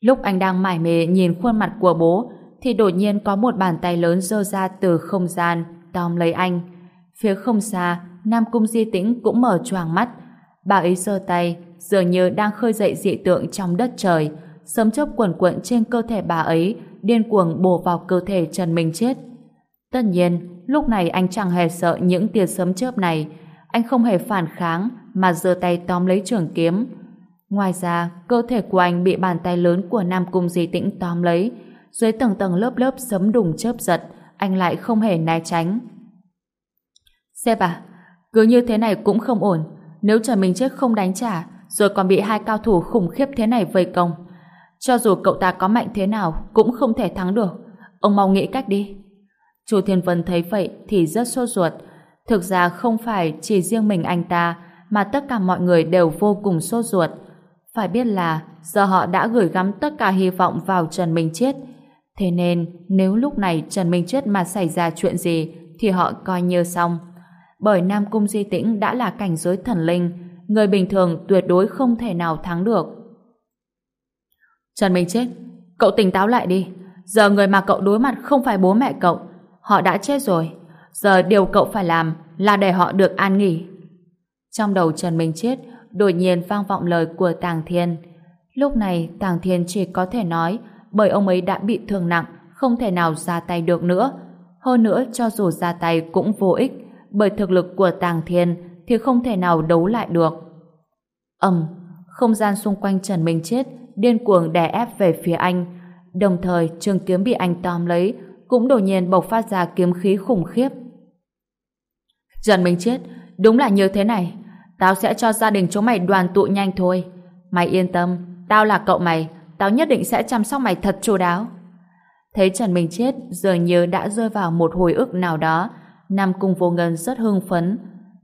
Lúc anh đang mải mê nhìn khuôn mặt của bố, thì đột nhiên có một bàn tay lớn dơ ra từ không gian, tóm lấy anh. Phía không xa, Nam Cung Di Tĩnh cũng mở choàng mắt. Bà ấy giơ tay, dường như đang khơi dậy dị tượng trong đất trời. Sấm chớp quẩn quẩn trên cơ thể bà ấy, điên cuồng bổ vào cơ thể Trần Minh Chết. Tất nhiên, lúc này anh chẳng hề sợ những tia sấm chớp này. Anh không hề phản kháng, mà giơ tay tóm lấy trường kiếm. Ngoài ra, cơ thể của anh bị bàn tay lớn của Nam Cung Di Tĩnh tóm lấy, dưới tầng tầng lớp lớp sấm đùng chớp giật, anh lại không hề né tránh. Xếp à, cứ như thế này cũng không ổn. nếu Trần Minh Chết không đánh trả, rồi còn bị hai cao thủ khủng khiếp thế này vây công. Cho dù cậu ta có mạnh thế nào, cũng không thể thắng được. Ông mau nghĩ cách đi. Chu Thiên Vân thấy vậy thì rất sốt ruột. Thực ra không phải chỉ riêng mình anh ta, mà tất cả mọi người đều vô cùng sốt ruột. Phải biết là giờ họ đã gửi gắm tất cả hy vọng vào Trần Minh Chết. Thế nên nếu lúc này Trần Minh Chết mà xảy ra chuyện gì thì họ coi như xong. Bởi Nam Cung Di Tĩnh đã là cảnh giới thần linh, người bình thường tuyệt đối không thể nào thắng được. Trần Minh Chết, cậu tỉnh táo lại đi. Giờ người mà cậu đối mặt không phải bố mẹ cậu. Họ đã chết rồi. Giờ điều cậu phải làm là để họ được an nghỉ. Trong đầu Trần Minh Chết đột nhiên vang vọng lời của Tàng Thiên. Lúc này Tàng Thiên chỉ có thể nói bởi ông ấy đã bị thương nặng, không thể nào ra tay được nữa. Hơn nữa cho dù ra tay cũng vô ích, bởi thực lực của Tàng Thiên thì không thể nào đấu lại được. Ầm, không gian xung quanh Trần Minh Chết điên cuồng đè ép về phía anh, đồng thời trường kiếm bị anh tóm lấy cũng đột nhiên bộc phát ra kiếm khí khủng khiếp. Trần Minh Chết, đúng là như thế này. Tao sẽ cho gia đình chúng mày đoàn tụ nhanh thôi. Mày yên tâm, tao là cậu mày, tao nhất định sẽ chăm sóc mày thật chu đáo. Thấy Trần Minh Chết dường như đã rơi vào một hồi ức nào đó, Nam Cung Vô Ngân rất hưng phấn.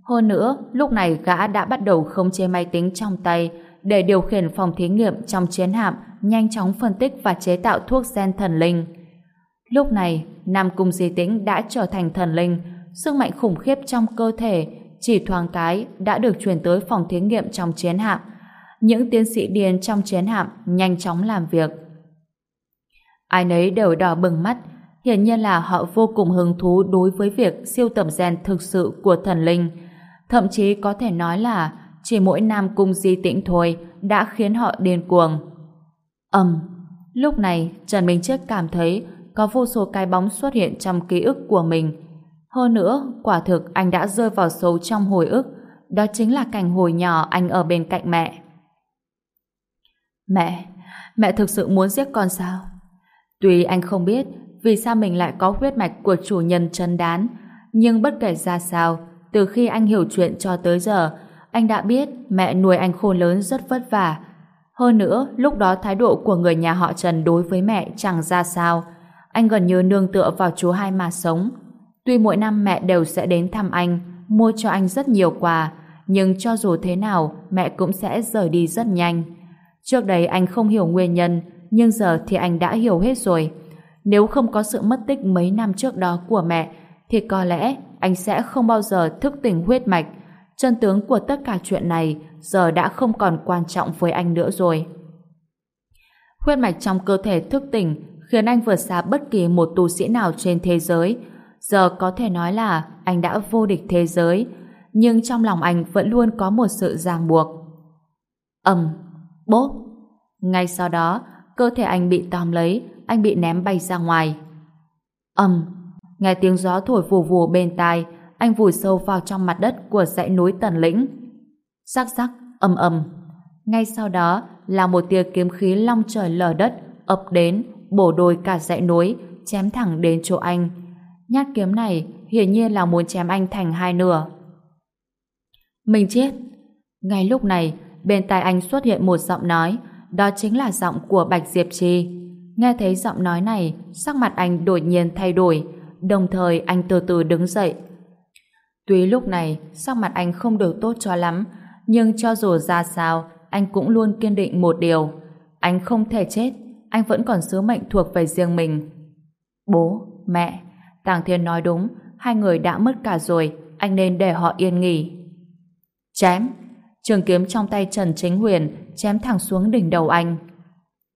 Hơn nữa, lúc này gã đã bắt đầu không chế máy tính trong tay để điều khiển phòng thí nghiệm trong chiến hạm nhanh chóng phân tích và chế tạo thuốc gen thần linh. Lúc này, Nam Cung Di Tĩnh đã trở thành thần linh, sức mạnh khủng khiếp trong cơ thể chỉ thoáng cái đã được truyền tới phòng thí nghiệm trong chiến hạm. Những tiến sĩ điên trong chiến hạm nhanh chóng làm việc. Ai nấy đều đỏ bừng mắt, hiển nhiên là họ vô cùng hứng thú đối với việc siêu tầm gen thực sự của thần linh. Thậm chí có thể nói là chỉ mỗi nam cung di tĩnh thôi đã khiến họ điên cuồng. Ầm, lúc này Trần Minh Chết cảm thấy có vô số cái bóng xuất hiện trong ký ức của mình. Hơn nữa, quả thực anh đã rơi vào sâu trong hồi ức, đó chính là cảnh hồi nhỏ anh ở bên cạnh mẹ. Mẹ, mẹ thực sự muốn giết con sao? Tuy anh không biết vì sao mình lại có huyết mạch của chủ nhân chân đán, nhưng bất kể ra sao, từ khi anh hiểu chuyện cho tới giờ, anh đã biết mẹ nuôi anh khôn lớn rất vất vả. Hơn nữa, lúc đó thái độ của người nhà họ Trần đối với mẹ chẳng ra sao. Anh gần như nương tựa vào chú hai mà sống. Tuy mỗi năm mẹ đều sẽ đến thăm anh, mua cho anh rất nhiều quà, nhưng cho dù thế nào, mẹ cũng sẽ rời đi rất nhanh. Trước đây anh không hiểu nguyên nhân, nhưng giờ thì anh đã hiểu hết rồi. Nếu không có sự mất tích mấy năm trước đó của mẹ, thì có lẽ anh sẽ không bao giờ thức tỉnh huyết mạch. Chân tướng của tất cả chuyện này giờ đã không còn quan trọng với anh nữa rồi. Huyết mạch trong cơ thể thức tỉnh khiến anh vượt xa bất kỳ một tu sĩ nào trên thế giới. Giờ có thể nói là anh đã vô địch thế giới, nhưng trong lòng anh vẫn luôn có một sự ràng buộc. ầm, bốp. Ngay sau đó, cơ thể anh bị tóm lấy, anh bị ném bay ra ngoài. ầm, nghe tiếng gió thổi vù vù bên tai, anh vùi sâu vào trong mặt đất của dãy núi Tần Lĩnh. Sắc sắc, ầm ầm. Ngay sau đó là một tia kiếm khí long trời lở đất ập đến, bổ đôi cả dãy núi, chém thẳng đến chỗ anh. Nhát kiếm này hiển nhiên là muốn chém anh thành hai nửa. Mình chết. Ngay lúc này, bên tai anh xuất hiện một giọng nói, đó chính là giọng của Bạch Diệp Trì. Nghe thấy giọng nói này, sắc mặt anh đột nhiên thay đổi, đồng thời anh từ từ đứng dậy. Tuy lúc này, sắc mặt anh không được tốt cho lắm, nhưng cho dù ra sao, anh cũng luôn kiên định một điều. Anh không thể chết, anh vẫn còn sứ mệnh thuộc về riêng mình. Bố, mẹ, Tàng Thiên nói đúng, hai người đã mất cả rồi, anh nên để họ yên nghỉ. Chém! Trường kiếm trong tay Trần Chính Huyền chém thẳng xuống đỉnh đầu anh.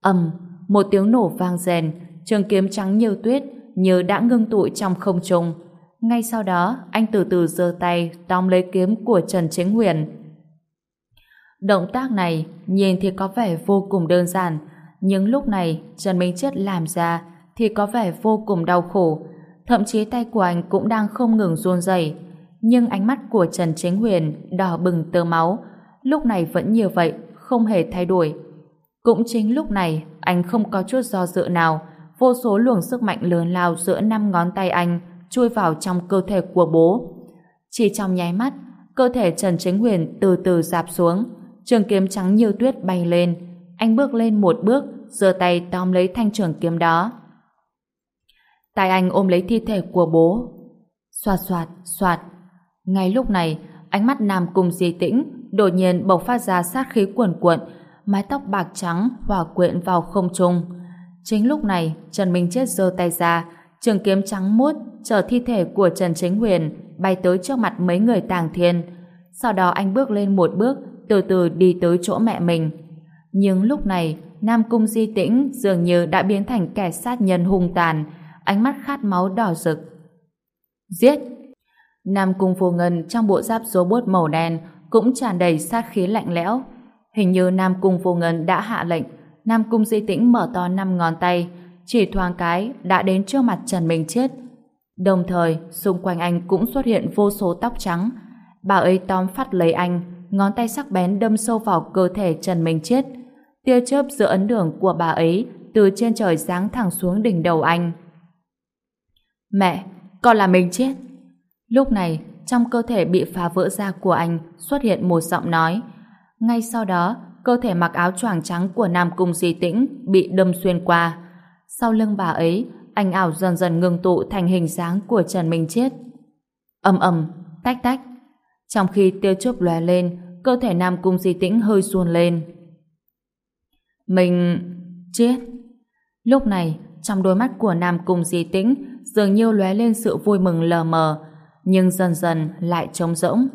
ầm, một tiếng nổ vang rèn, trường kiếm trắng như tuyết, như đã ngưng tụ trong không trung. Ngay sau đó, anh từ từ giơ tay tóm lấy kiếm của Trần Chính Huyền. Động tác này nhìn thì có vẻ vô cùng đơn giản, nhưng lúc này Trần Minh Chết làm ra thì có vẻ vô cùng đau khổ. Thậm chí tay của anh cũng đang không ngừng run rẩy, nhưng ánh mắt của Trần Chính Huyền đỏ bừng tơ máu, lúc này vẫn như vậy, không hề thay đổi. Cũng chính lúc này, anh không có chút do dự nào, vô số luồng sức mạnh lớn lao giữa năm ngón tay anh chui vào trong cơ thể của bố. Chỉ trong nháy mắt, cơ thể Trần Chính Huyền từ từ dạp xuống, trường kiếm trắng như tuyết bay lên. Anh bước lên một bước, giơ tay tóm lấy thanh trường kiếm đó. Tay anh ôm lấy thi thể của bố. Xoạt xoạt, xoạt. Ngay lúc này, ánh mắt Nam cùng Di Tĩnh đột nhiên bộc phát ra sát khí cuồn cuộn, mái tóc bạc trắng hòa quyện vào không trung. Chính lúc này, Trần Minh Chết giơ tay ra, trường kiếm trắng muốt chở thi thể của Trần Chính Huyền bay tới trước mặt mấy người tàng thiên. Sau đó anh bước lên một bước, từ từ đi tới chỗ mẹ mình. Nhưng lúc này, Nam Cung Di Tĩnh dường như đã biến thành kẻ sát nhân hung tàn, ánh mắt khát máu đỏ rực. Giết! Nam Cung Vô Ngân trong bộ giáp robot màu đen cũng tràn đầy sát khí lạnh lẽo. Hình như Nam Cung Vô Ngân đã hạ lệnh, Nam Cung Di Tĩnh mở to năm ngón tay, chỉ thoáng cái đã đến trước mặt Trần Minh Chết. Đồng thời, xung quanh anh cũng xuất hiện vô số tóc trắng. Bà ấy tóm phát lấy anh, ngón tay sắc bén đâm sâu vào cơ thể Trần Minh Chết. Tia chớp giữa ấn đường của bà ấy từ trên trời giáng thẳng xuống đỉnh đầu anh. Mẹ, con là mình chết. Lúc này, trong cơ thể bị phá vỡ ra của anh xuất hiện một giọng nói. Ngay sau đó, cơ thể mặc áo choàng trắng của Nam Cung Di Tĩnh bị đâm xuyên qua. Sau lưng bà ấy, anh ảo dần dần ngừng tụ thành hình dáng của Trần Minh Chết. âm ầm, tách tách. Trong khi tiêu chớp lóe lên, cơ thể Nam Cung Di Tĩnh hơi xuôn lên. Mình... chết. Lúc này, trong đôi mắt của Nam Cung Di Tĩnh dường như lóe lên sự vui mừng lờ mờ, nhưng dần dần lại trống rỗng.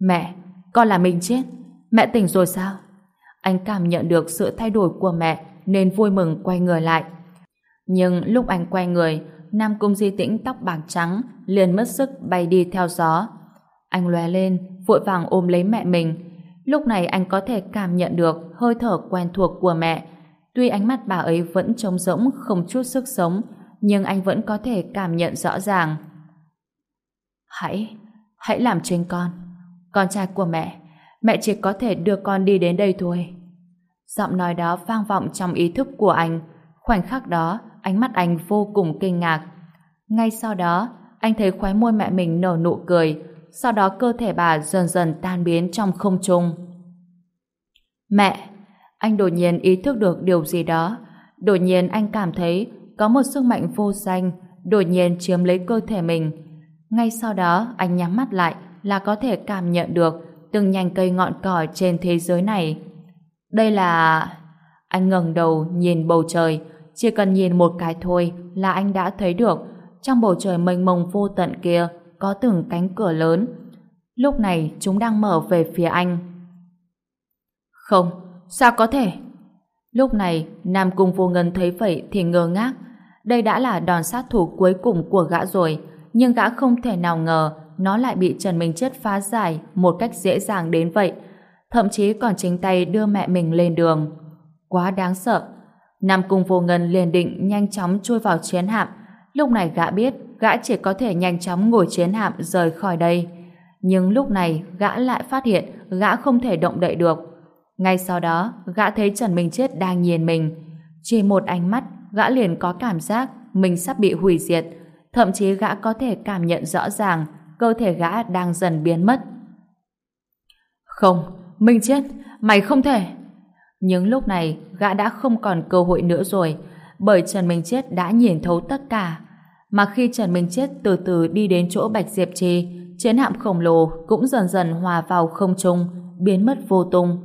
Mẹ, con là mình chết. Mẹ tỉnh rồi sao? Anh cảm nhận được sự thay đổi của mẹ nên vui mừng quay người lại. Nhưng lúc anh quay người, Nam Cung Di Tĩnh tóc bạc trắng liền mất sức bay đi theo gió. Anh lóe lên, vội vàng ôm lấy mẹ mình. Lúc này anh có thể cảm nhận được hơi thở quen thuộc của mẹ. Tuy ánh mắt bà ấy vẫn trống rỗng, không chút sức sống, nhưng anh vẫn có thể cảm nhận rõ ràng. Hãy, hãy làm chính con. Con trai của mẹ, mẹ chỉ có thể đưa con đi đến đây thôi. Giọng nói đó vang vọng trong ý thức của anh. Khoảnh khắc đó, ánh mắt anh vô cùng kinh ngạc. Ngay sau đó, anh thấy khóe môi mẹ mình nở nụ cười, sau đó cơ thể bà dần dần tan biến trong không trung. Mẹ! Anh đột nhiên ý thức được điều gì đó. Đột nhiên anh cảm thấy có một sức mạnh vô danh đột nhiên chiếm lấy cơ thể mình. Ngay sau đó, anh nhắm mắt lại là có thể cảm nhận được từng nhành cây ngọn cỏ trên thế giới này. Đây là... Anh ngẩng đầu nhìn bầu trời, chỉ cần nhìn một cái thôi là anh đã thấy được trong bầu trời mênh mông vô tận kia có từng cánh cửa lớn. Lúc này chúng đang mở về phía anh. Không, sao có thể? Lúc này, Nam Cung Vô Ngân thấy vậy thì ngơ ngác. Đây đã là đòn sát thủ cuối cùng của gã rồi, nhưng gã không thể nào ngờ nó lại bị Trần Minh Chết phá giải một cách dễ dàng đến vậy. Thậm chí còn chính tay đưa mẹ mình lên đường. Quá đáng sợ. Nam Cung Vô Ngân liền định nhanh chóng chui vào chiến hạm. Lúc này gã biết gã chỉ có thể nhanh chóng ngồi chiến hạm rời khỏi đây. Nhưng lúc này gã lại phát hiện gã không thể động đậy được. Ngay sau đó, gã thấy Trần Minh Chết đang nhìn mình. Chỉ một ánh mắt, gã liền có cảm giác mình sắp bị hủy diệt. Thậm chí gã có thể cảm nhận rõ ràng cơ thể gã đang dần biến mất. Không, Minh Chết, mày không thể. Nhưng lúc này, gã đã không còn cơ hội nữa rồi, bởi Trần Minh Chết đã nhìn thấu tất cả. Mà khi Trần Minh Chết từ từ đi đến chỗ Bạch Diệp Trì, chiến hạm khổng lồ cũng dần dần hòa vào không trung, biến mất vô tung.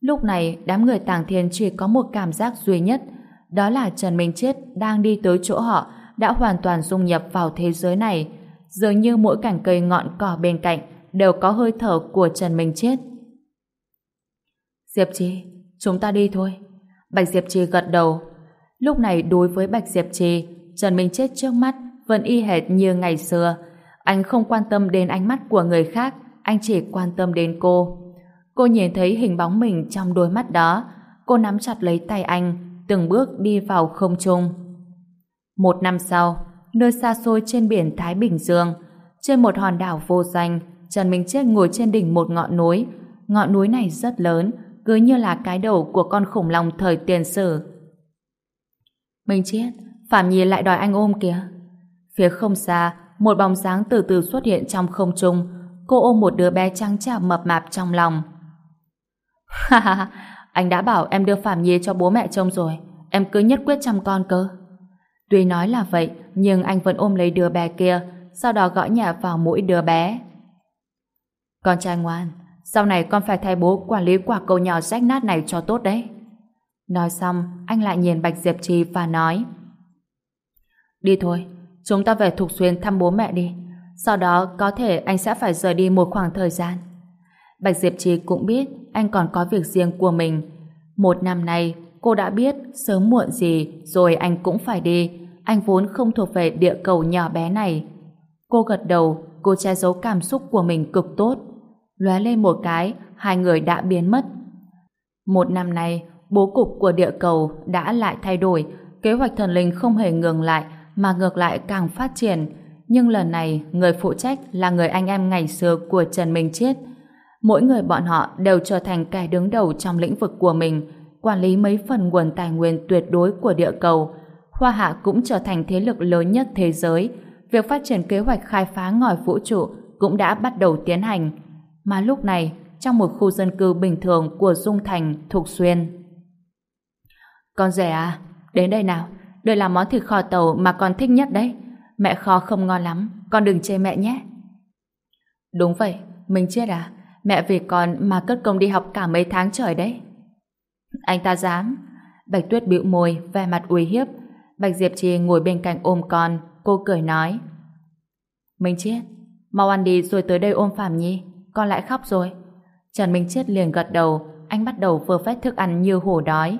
Lúc này, đám người tàng thiên chỉ có một cảm giác duy nhất, đó là Trần Minh Chết đang đi tới chỗ họ đã hoàn toàn dung nhập vào thế giới này. Dường như mỗi cảnh cây ngọn cỏ bên cạnh đều có hơi thở của Trần Minh Chết. Diệp Trì, chúng ta đi thôi. Bạch Diệp Trì gật đầu. Lúc này đối với Bạch Diệp Trì, Trần Minh Chết trước mắt vẫn y hệt như ngày xưa. Anh không quan tâm đến ánh mắt của người khác, anh chỉ quan tâm đến cô. Cô nhìn thấy hình bóng mình trong đôi mắt đó, cô nắm chặt lấy tay anh, từng bước đi vào không trung. Một năm sau, nơi xa xôi trên biển Thái Bình Dương, trên một hòn đảo vô danh, Trần Minh Chết ngồi trên đỉnh một ngọn núi. Ngọn núi này rất lớn, cứ như là cái đầu của con khủng long thời tiền sử. Minh Chết, Phạm Nhi lại đòi anh ôm kìa. Phía không xa, một bóng dáng từ từ xuất hiện trong không trung. cô ôm một đứa bé trắng trẻo mập mạp trong lòng. Ha ha, anh đã bảo em đưa Phạm Nhi cho bố mẹ trông rồi, em cứ nhất quyết chăm con cơ. Tuy nói là vậy, nhưng anh vẫn ôm lấy đứa bé kia, sau đó gõ nhẹ vào mũi đứa bé. Con trai ngoan, sau này con phải thay bố quản lý quả cầu nhỏ rách nát này cho tốt đấy. Nói xong, anh lại nhìn Bạch Diệp Trì và nói Đi thôi, chúng ta về Thục Xuyên thăm bố mẹ đi. Sau đó có thể anh sẽ phải rời đi một khoảng thời gian. Bạch Diệp Trì cũng biết anh còn có việc riêng của mình. Một năm nay, cô đã biết sớm muộn gì rồi anh cũng phải đi. Anh vốn không thuộc về địa cầu nhỏ bé này. Cô gật đầu, cô che giấu cảm xúc của mình cực tốt. Lóe lên một cái, hai người đã biến mất. Một năm nay, bố cục của địa cầu đã lại thay đổi, kế hoạch thần linh không hề ngừng lại, mà ngược lại càng phát triển. Nhưng lần này, người phụ trách là người anh em ngày xưa của Trần Minh Chiết. Mỗi người bọn họ đều trở thành kẻ đứng đầu trong lĩnh vực của mình, quản lý mấy phần nguồn tài nguyên tuyệt đối của địa cầu. Hoa Hạ cũng trở thành thế lực lớn nhất thế giới. Việc phát triển kế hoạch khai phá ngòi vũ trụ cũng đã bắt đầu tiến hành. Mà lúc này, trong một khu dân cư bình thường của Dung Thành, Thục Xuyên. Con rể à, đến đây nào, đây là món thịt kho tàu mà con thích nhất đấy. Mẹ kho không ngon lắm, con đừng chê mẹ nhé. Đúng vậy, mình chết à? Mẹ vì con mà cất công đi học cả mấy tháng trời đấy. Anh ta dám. Bạch Tuyết bĩu môi, vẻ mặt uy hiếp. Bạch Diệp Trì ngồi bên cạnh ôm con, cô cười nói. Minh Chiết, mau ăn đi rồi tới đây ôm Phạm Nhi. Con lại khóc rồi. Trần Minh Chiết liền gật đầu, anh bắt đầu vừa phép thức ăn như hổ đói.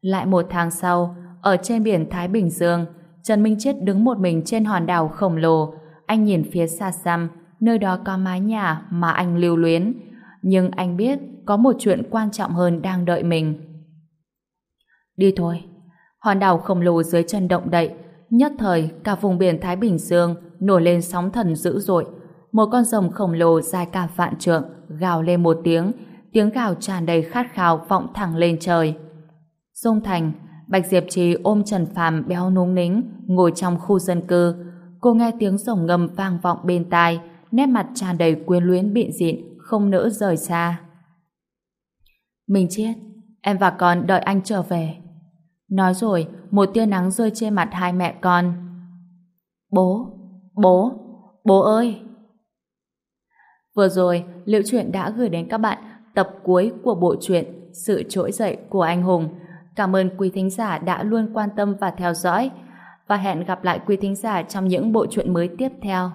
Lại một tháng sau, ở trên biển Thái Bình Dương, Trần Minh Chiết đứng một mình trên hòn đảo khổng lồ. Anh nhìn phía xa xăm, nơi đó có mái nhà mà anh lưu luyến. Nhưng anh biết có một chuyện quan trọng hơn đang đợi mình. Đi thôi. Hòn đảo khổng lồ dưới chân động đậy. Nhất thời, cả vùng biển Thái Bình Dương nổi lên sóng thần dữ dội. Một con rồng khổng lồ dài cả vạn trượng gào lên một tiếng, tiếng gào tràn đầy khát khao vọng thẳng lên trời. Dung Thành, Bạch Diệp Trì ôm Trần Phàm béo núng nính, ngồi trong khu dân cư. Cô nghe tiếng rồng ngầm vang vọng bên tai, nét mặt tràn đầy quyến luyến bịn dịn, không nỡ rời xa. Mình chết, em và con đợi anh trở về. Nói rồi, một tia nắng rơi trên mặt hai mẹ con. Bố, bố, bố ơi! Vừa rồi, Liệu Chuyện đã gửi đến các bạn tập cuối của bộ truyện Sự trỗi dậy của anh hùng. Cảm ơn quý thính giả đã luôn quan tâm và theo dõi và hẹn gặp lại quý thính giả trong những bộ truyện mới tiếp theo.